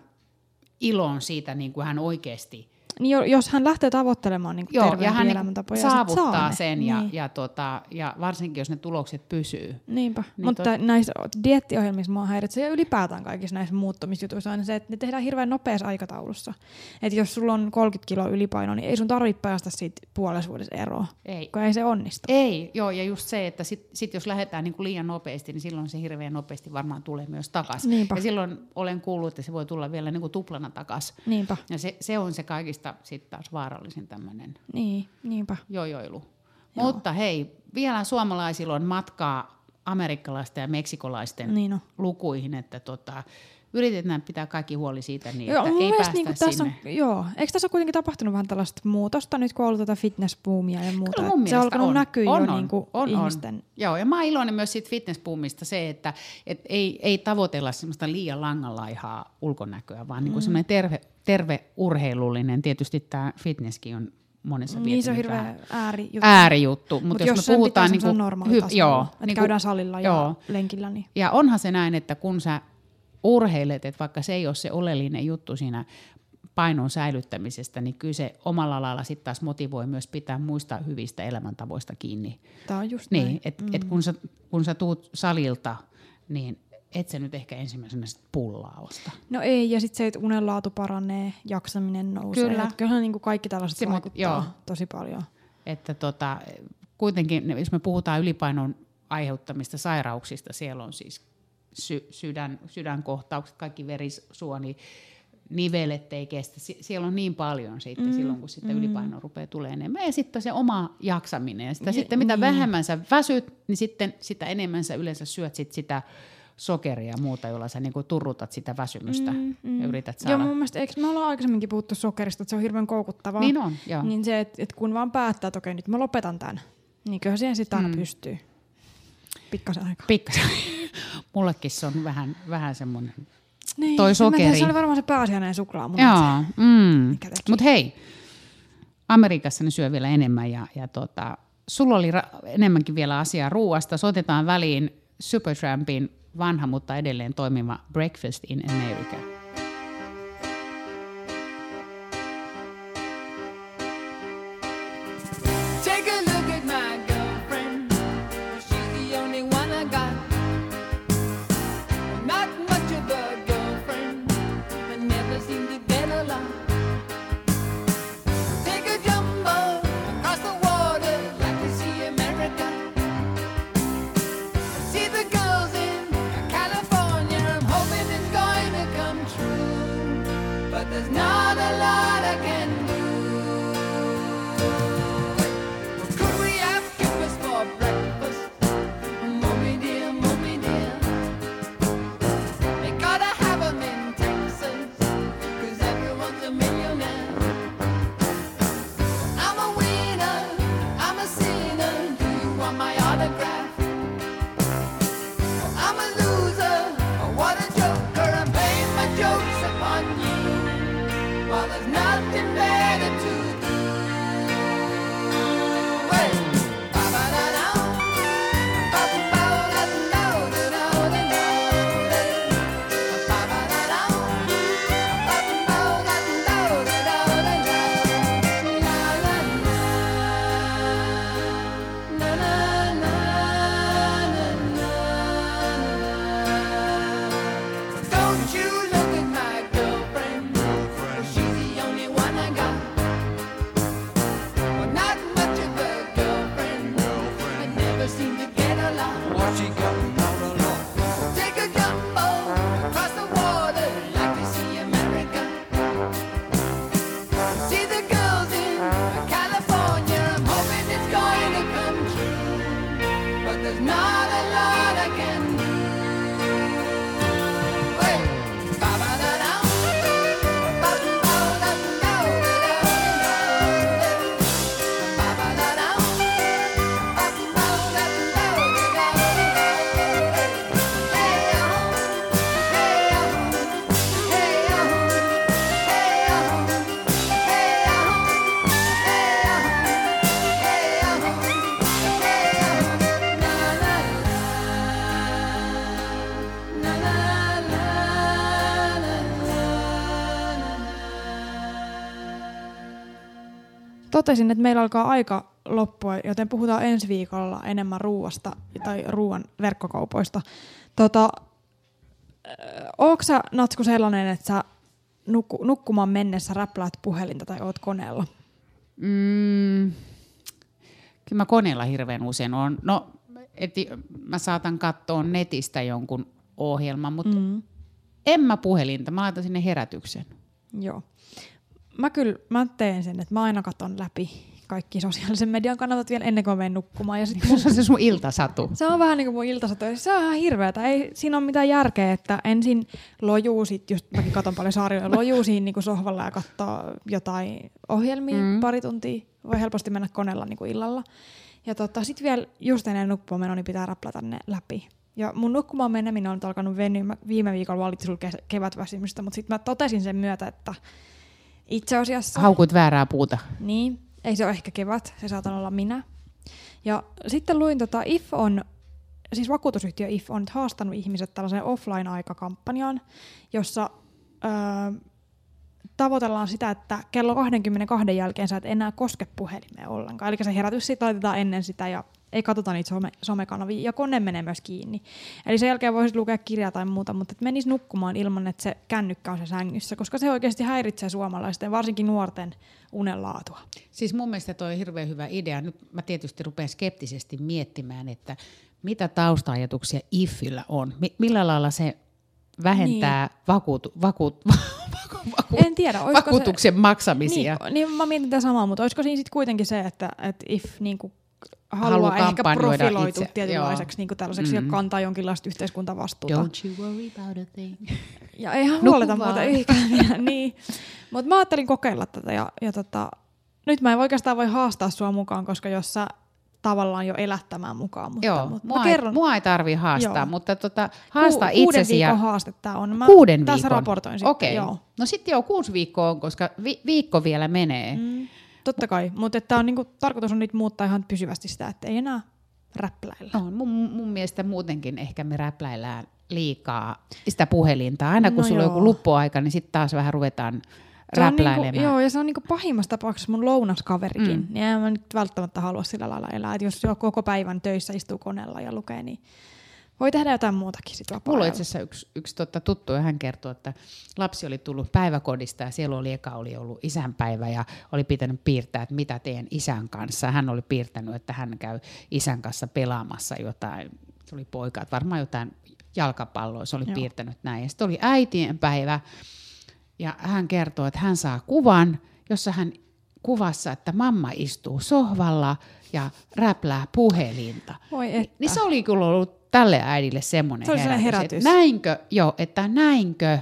iloon siitä, niin kuin hän oikeasti Niin jo, jos hän lähtee tavoittelemaan niin Joo, ja hän elämäntapoja, saavuttaa saa ne. sen ja, niin. ja, tota, ja varsinkin, jos ne tulokset pysyy. Niinpä, Niin mutta tot- näissä diettiohjelmissa mua häiritsee ja ylipäätään kaikissa näissä muuttumisjutuissa on se, että ne tehdään hirveän nopeassa aikataulussa. Että jos sulla on 30 kiloa ylipainoa, niin ei sun tarvitse päästä siitä puolessa vuodessa eroon, Ei. kun ei se onnistu. Ei, joo, ja just se, että sit, sit jos lähdetään niin kuin liian nopeasti, niin silloin se hirveän nopeasti varmaan tulee myös takaisin. Ja silloin olen kuullut, että se voi tulla vielä niin kuin tuplana takaisin. Niinpä, Ja se, se on se kaikista sitten taas vaarallisin tämmöinen niin, niinpä. jojoilu. Mutta hei, vielä suomalaisilla on matkaa amerikkalaisten ja meksikolaisten Niin on. lukuihin, että tota, yritetään pitää kaikki huoli siitä niin, Joo, että ei päästä niinku tässä sinne. on, joo. Eikö tässä ole kuitenkin tapahtunut vähän tällaista muutosta nyt, kun on ollut tätä fitnessboomia ja muuta? Kyllä mun se on alkanut on. näkyä on, jo on, niinku on, ihmisten... On. Joo, ja mä oon iloinen myös siitä fitnessboomista se, että et ei, ei tavoitella semmoista liian langanlaihaa ulkonäköä, vaan niinku Mm. semmoinen terve, terve urheilullinen. Tietysti tämä fitnesskin on monessa Niin se on hirveä äärijuttu. äärijuttu. Mutta Mut jos, jos me puhutaan pitää niinku, normaalitasolla, joo, että niinku- käydään salilla ja joo. lenkillä, niin Ja onhan se näin, että kun sä urheilet, että vaikka se ei ole se oleellinen juttu siinä painon säilyttämisestä, niin kyllä se omalla lailla sitten taas motivoi myös pitää muista hyvistä elämäntavoista kiinni. tämä on just Niin, että mm. et kun, sä, kun sä tuut salilta, niin et sä nyt ehkä ensimmäisenä sit pullaa osta. No ei, ja sitten se, että unenlaatu paranee, jaksaminen nousee. Kyllä. Et Kyllähän niinku kaikki tällaiset Se vaikuttaa joo. tosi paljon. Että tota, kuitenkin, jos me puhutaan ylipainon aiheuttamista sairauksista, siellä on siis sy- sydän, sydänkohtaukset, kaikki verisuoni, nivelet ei kestä. Sie- Siellä on niin paljon sitten mm, silloin, kun sitten mm. ylipaino rupeaa tulee enemmän. Ja sitten se oma jaksaminen. Ja sitä Ja- sitten mitä niin. vähemmän sä väsyt, niin sitten sitä enemmän sä yleensä syöt sit sitä sokeria ja muuta, jolla sä niinku turrutat sitä väsymystä mm, mm. ja yrität saada. Joo, mun mielestä, eikö me ollaan aikaisemminkin puhuttu sokerista, että se on hirveän koukuttavaa. Niin on, joo. Niin se, että et kun vaan päättää, että okei, nyt mä lopetan tämän, niin kyllähän siihen sitten aina Mm. pystyy. Pikkasen aikaa. Pikkasen. Mullekin se on vähän, vähän semmoinen Niin, toi mä tiedä, sokeri. Se oli varmaan se pääasiallinen suklaa. Joo, mm. Mutta hei, Amerikassa ne syö vielä enemmän ja, ja tota, sulla oli ra- enemmänkin vielä asiaa ruuasta. Soitetaan väliin Supertrampin vanha, mutta edelleen toimiva Breakfast in America. Totesin, että meillä alkaa aika loppua, joten puhutaan ensi viikolla enemmän ruuasta tai ruoan verkkokaupoista. Tota, Oletko sä, Natsku, sellainen, että sä nukku, nukkumaan mennessä räpläät puhelinta tai oot koneella? Mm, kyllä mä koneella hirveän usein on. No, et, mä saatan katsoa netistä jonkun ohjelman, mutta mm. en mä puhelinta. Mä laitan sinne herätyksen. Joo. Mä kyllä, mä teen sen, että mä aina katson läpi kaikki sosiaalisen median kanavat vielä ennen kuin mä menen nukkumaan. Ja sitten Se on se sun iltasatu. se on vähän niin kuin mun iltasato. ja Se on ihan hirveätä. Ei siinä ole mitään järkeä, että ensin lojuu sit, just mäkin katon paljon sarjoja, lojuu siinä niin kuin sohvalla ja katsoo jotain ohjelmia mm. pari tuntia. Voi helposti mennä koneella niin kuin illalla. Ja tota, sitten vielä just ennen nukkumaan menoa, niin pitää raplata ne läpi. Ja mun nukkumaan meneminen on alkanut venyä. Mä viime viikolla valitsin kevätväsymystä, mutta sitten mä totesin sen myötä, että itse asiassa... Haukut väärää puuta. Niin, ei se ole ehkä kevät, se saatan olla minä. Ja sitten luin, tota, IF on, siis vakuutusyhtiö IF on nyt haastanut ihmiset tällaiseen offline-aikakampanjaan, jossa öö, tavoitellaan sitä, että kello 22 jälkeen sä et enää koske puhelimeen ollenkaan. Eli se herätys sit laitetaan ennen sitä ja ei katsota niitä some, somekanavia ja kone menee myös kiinni. Eli sen jälkeen voisit lukea kirjaa tai muuta, mutta et menisi nukkumaan ilman, että se kännykkä on se sängyssä, koska se oikeasti häiritsee suomalaisten, varsinkin nuorten unenlaatua. Siis mun mielestä toi on hirveän hyvä idea. Nyt mä tietysti rupean skeptisesti miettimään, että mitä tausta-ajatuksia IFillä on. Mi- millä lailla se vähentää niin. vakuut, vakuut, vaku, vaku, En tiedä, vakuutuksen se, maksamisia. Niin, niin mä mietin tätä samaa, mutta olisiko siinä sitten kuitenkin se, että, että if niinku haluaa Haluaa ehkä profiloitua itse, tietynlaiseksi niinku tällaiseksi, Mm. mm. kantaa jonkinlaista yhteiskuntavastuuta. Don't you worry about a thing. Ja Nuku huoleta muuta niin. Mutta mä ajattelin kokeilla tätä ja, ja tota, nyt mä en oikeastaan voi haastaa sua mukaan, koska jos sä tavallaan jo elättämään mukaan. Mutta, Joo, mutta mua, mä ei, kerron, mua ei tarvi haastaa, Joo. mutta tota, haastaa ku, kuuden itsesi ja viikon haaste tää on. Mä kuuden tässä viikon. raportoin sitten. Okei. Joo. No sitten joo, kuusi viikkoa on, koska vi- viikko vielä menee. Mm, totta kai, mutta että on niinku, tarkoitus on nyt muuttaa ihan pysyvästi sitä, että ei enää räpläillä. On. Mun, mun mielestä muutenkin ehkä me räpläillään liikaa sitä puhelinta. Aina kun No sulla on joku luppuaika, niin sitten taas vähän ruvetaan räpläilemään. Niinku, joo, ja se on niinku pahimmassa tapauksessa mun lounaskaverikin. Mm. Mm. Niin en mä nyt välttämättä halua sillä lailla elää. Et jos jo koko päivän töissä istuu koneella ja lukee, niin voi tehdä jotain muutakin sit Mulla on itse asiassa yksi, yksi totta tuttu, ja hän kertoi, että lapsi oli tullut päiväkodista ja siellä oli eka oli ollut isänpäivä ja oli pitänyt piirtää, että mitä teen isän kanssa. Hän oli piirtänyt, että hän käy isän kanssa pelaamassa jotain, se oli poika, että varmaan jotain jalkapalloa, se oli Joo. piirtänyt näin. Ja sitten oli äitien päivä ja hän kertoo, että hän saa kuvan, jossa hän kuvassa, että mamma istuu sohvalla ja räplää puhelinta. Voi että. Niin se oli kyllä ollut tälle äidille semmoinen Se herätys, sellainen että herätys. näinkö, joo, että näinkö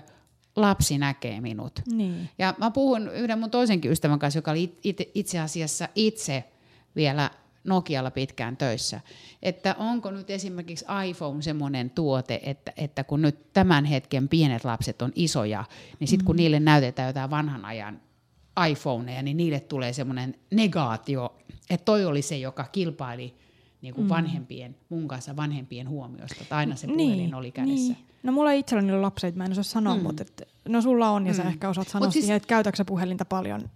lapsi näkee minut. Niin. Ja mä puhun yhden mun toisenkin ystävän kanssa, joka oli it- itse asiassa itse vielä Nokialla pitkään töissä. Että onko nyt esimerkiksi iPhone semmoinen tuote, että, että kun nyt tämän hetken pienet lapset on isoja, niin sitten kun niille näytetään jotain vanhan ajan iPhoneja, niin niille tulee semmoinen negaatio, että toi oli se, joka kilpaili niin kuin vanhempien, mun kanssa vanhempien huomiosta, että aina se puhelin oli kädessä. Niin. No mulla ei itselläni ole lapsia, mä en osaa sanoa, mm. mutta et, no sulla on ja sä ehkä osaat sanoa Mut siis- siihen, että käytätkö sä puhelinta paljon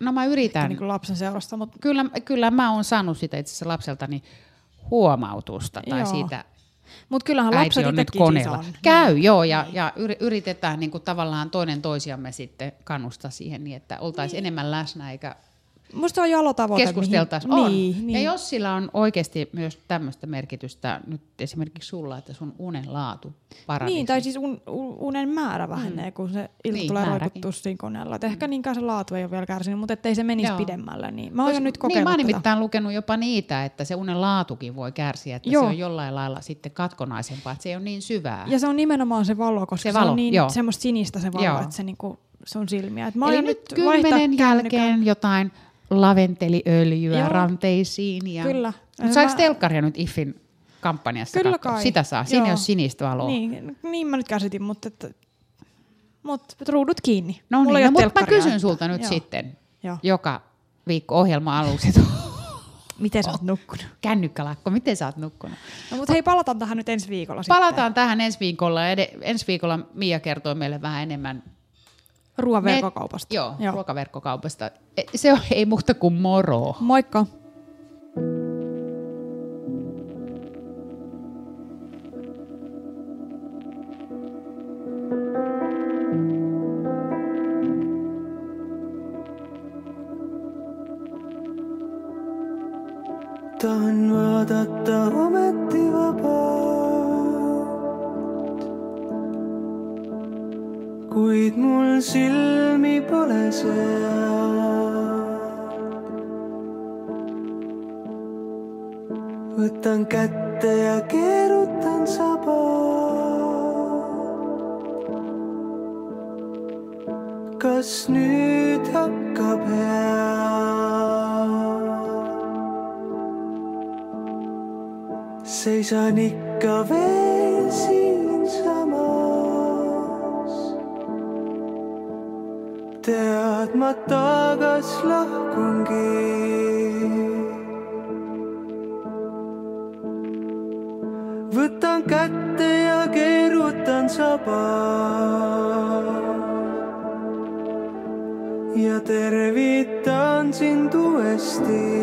No mä yritän. niin kuin lapsen seurasta, mutta Kyllä, kyllä mä oon saanut sitä itse asiassa lapseltani huomautusta tai Joo. siitä mut kyllähän äiti lapset on nyt siis koneella. on. Käy, joo, ja, ja yri- yritetään niin kuin tavallaan toinen toisiamme sitten kannustaa siihen niin, että oltaisiin enemmän läsnä eikä Musta se on jalotavoite. keskusteltaisiin. mihin- On. Niin, niin. Ja jos sillä on oikeasti myös tämmöistä merkitystä, nyt esimerkiksi sulla, että sun unen laatu paranisi. Niin, tai siis un, un, unen määrä vähenee, kun se ilta Niin, niin, tulee roikuttua siinä koneella. Et ehkä niinkään se laatu ei ole vielä kärsinyt, mutta ettei se menisi Joo. pidemmälle. Niin. Mä oon nyt niin, kokeillut mä oon nimittäin lukenut jopa niitä, että se unen laatukin voi kärsiä, että Joo. se on jollain lailla sitten katkonaisempaa, että se ei ole niin syvää. Ja se on nimenomaan se valo, koska Se se, valo, on niin joo. semmoista sinistä se valo, Joo. että se niinku sun silmiä. Et mä Eli nyt kymmenen jälkeen kännykän. jotain laventeliöljyä Joo. ranteisiin. Ja... Kyllä. Mutta saiko Mä- telkkaria nyt IFin kampanjassa Kyllä katsoa? kai. Sitä saa. Siinä Joo. ole sinistä valoa. Niin, niin mä nyt käsitin, mutta, että, mutta ruudut kiinni. No Mulla niin, no, mutta mä kysyn sulta nyt joo. sitten Joo. joka viikko ohjelma aluksi, Miten sä oot nukkunut? kännykkälakko, miten sä oot nukkunut? No, mutta hei, palataan tähän nyt ensi viikolla Palataan tähän ensi viikolla. Ed- ensi viikolla Mia kertoo meille vähän enemmän sitten. Ruoan verkkokaupasta. Joo, Joo. ruokaverkkokaupasta. E- Se on, ei muuta kuin moro. Moikka. tahan vaadata ometi vabalt. kuid mul silmi pole seal. võtan kätte ja keerutan saba. kas nüüd hakkab hea? seisan ikka veel. teadmata, kas lahkungi. võtan kätte ja keerutan saba. ja tervitan sind uuesti.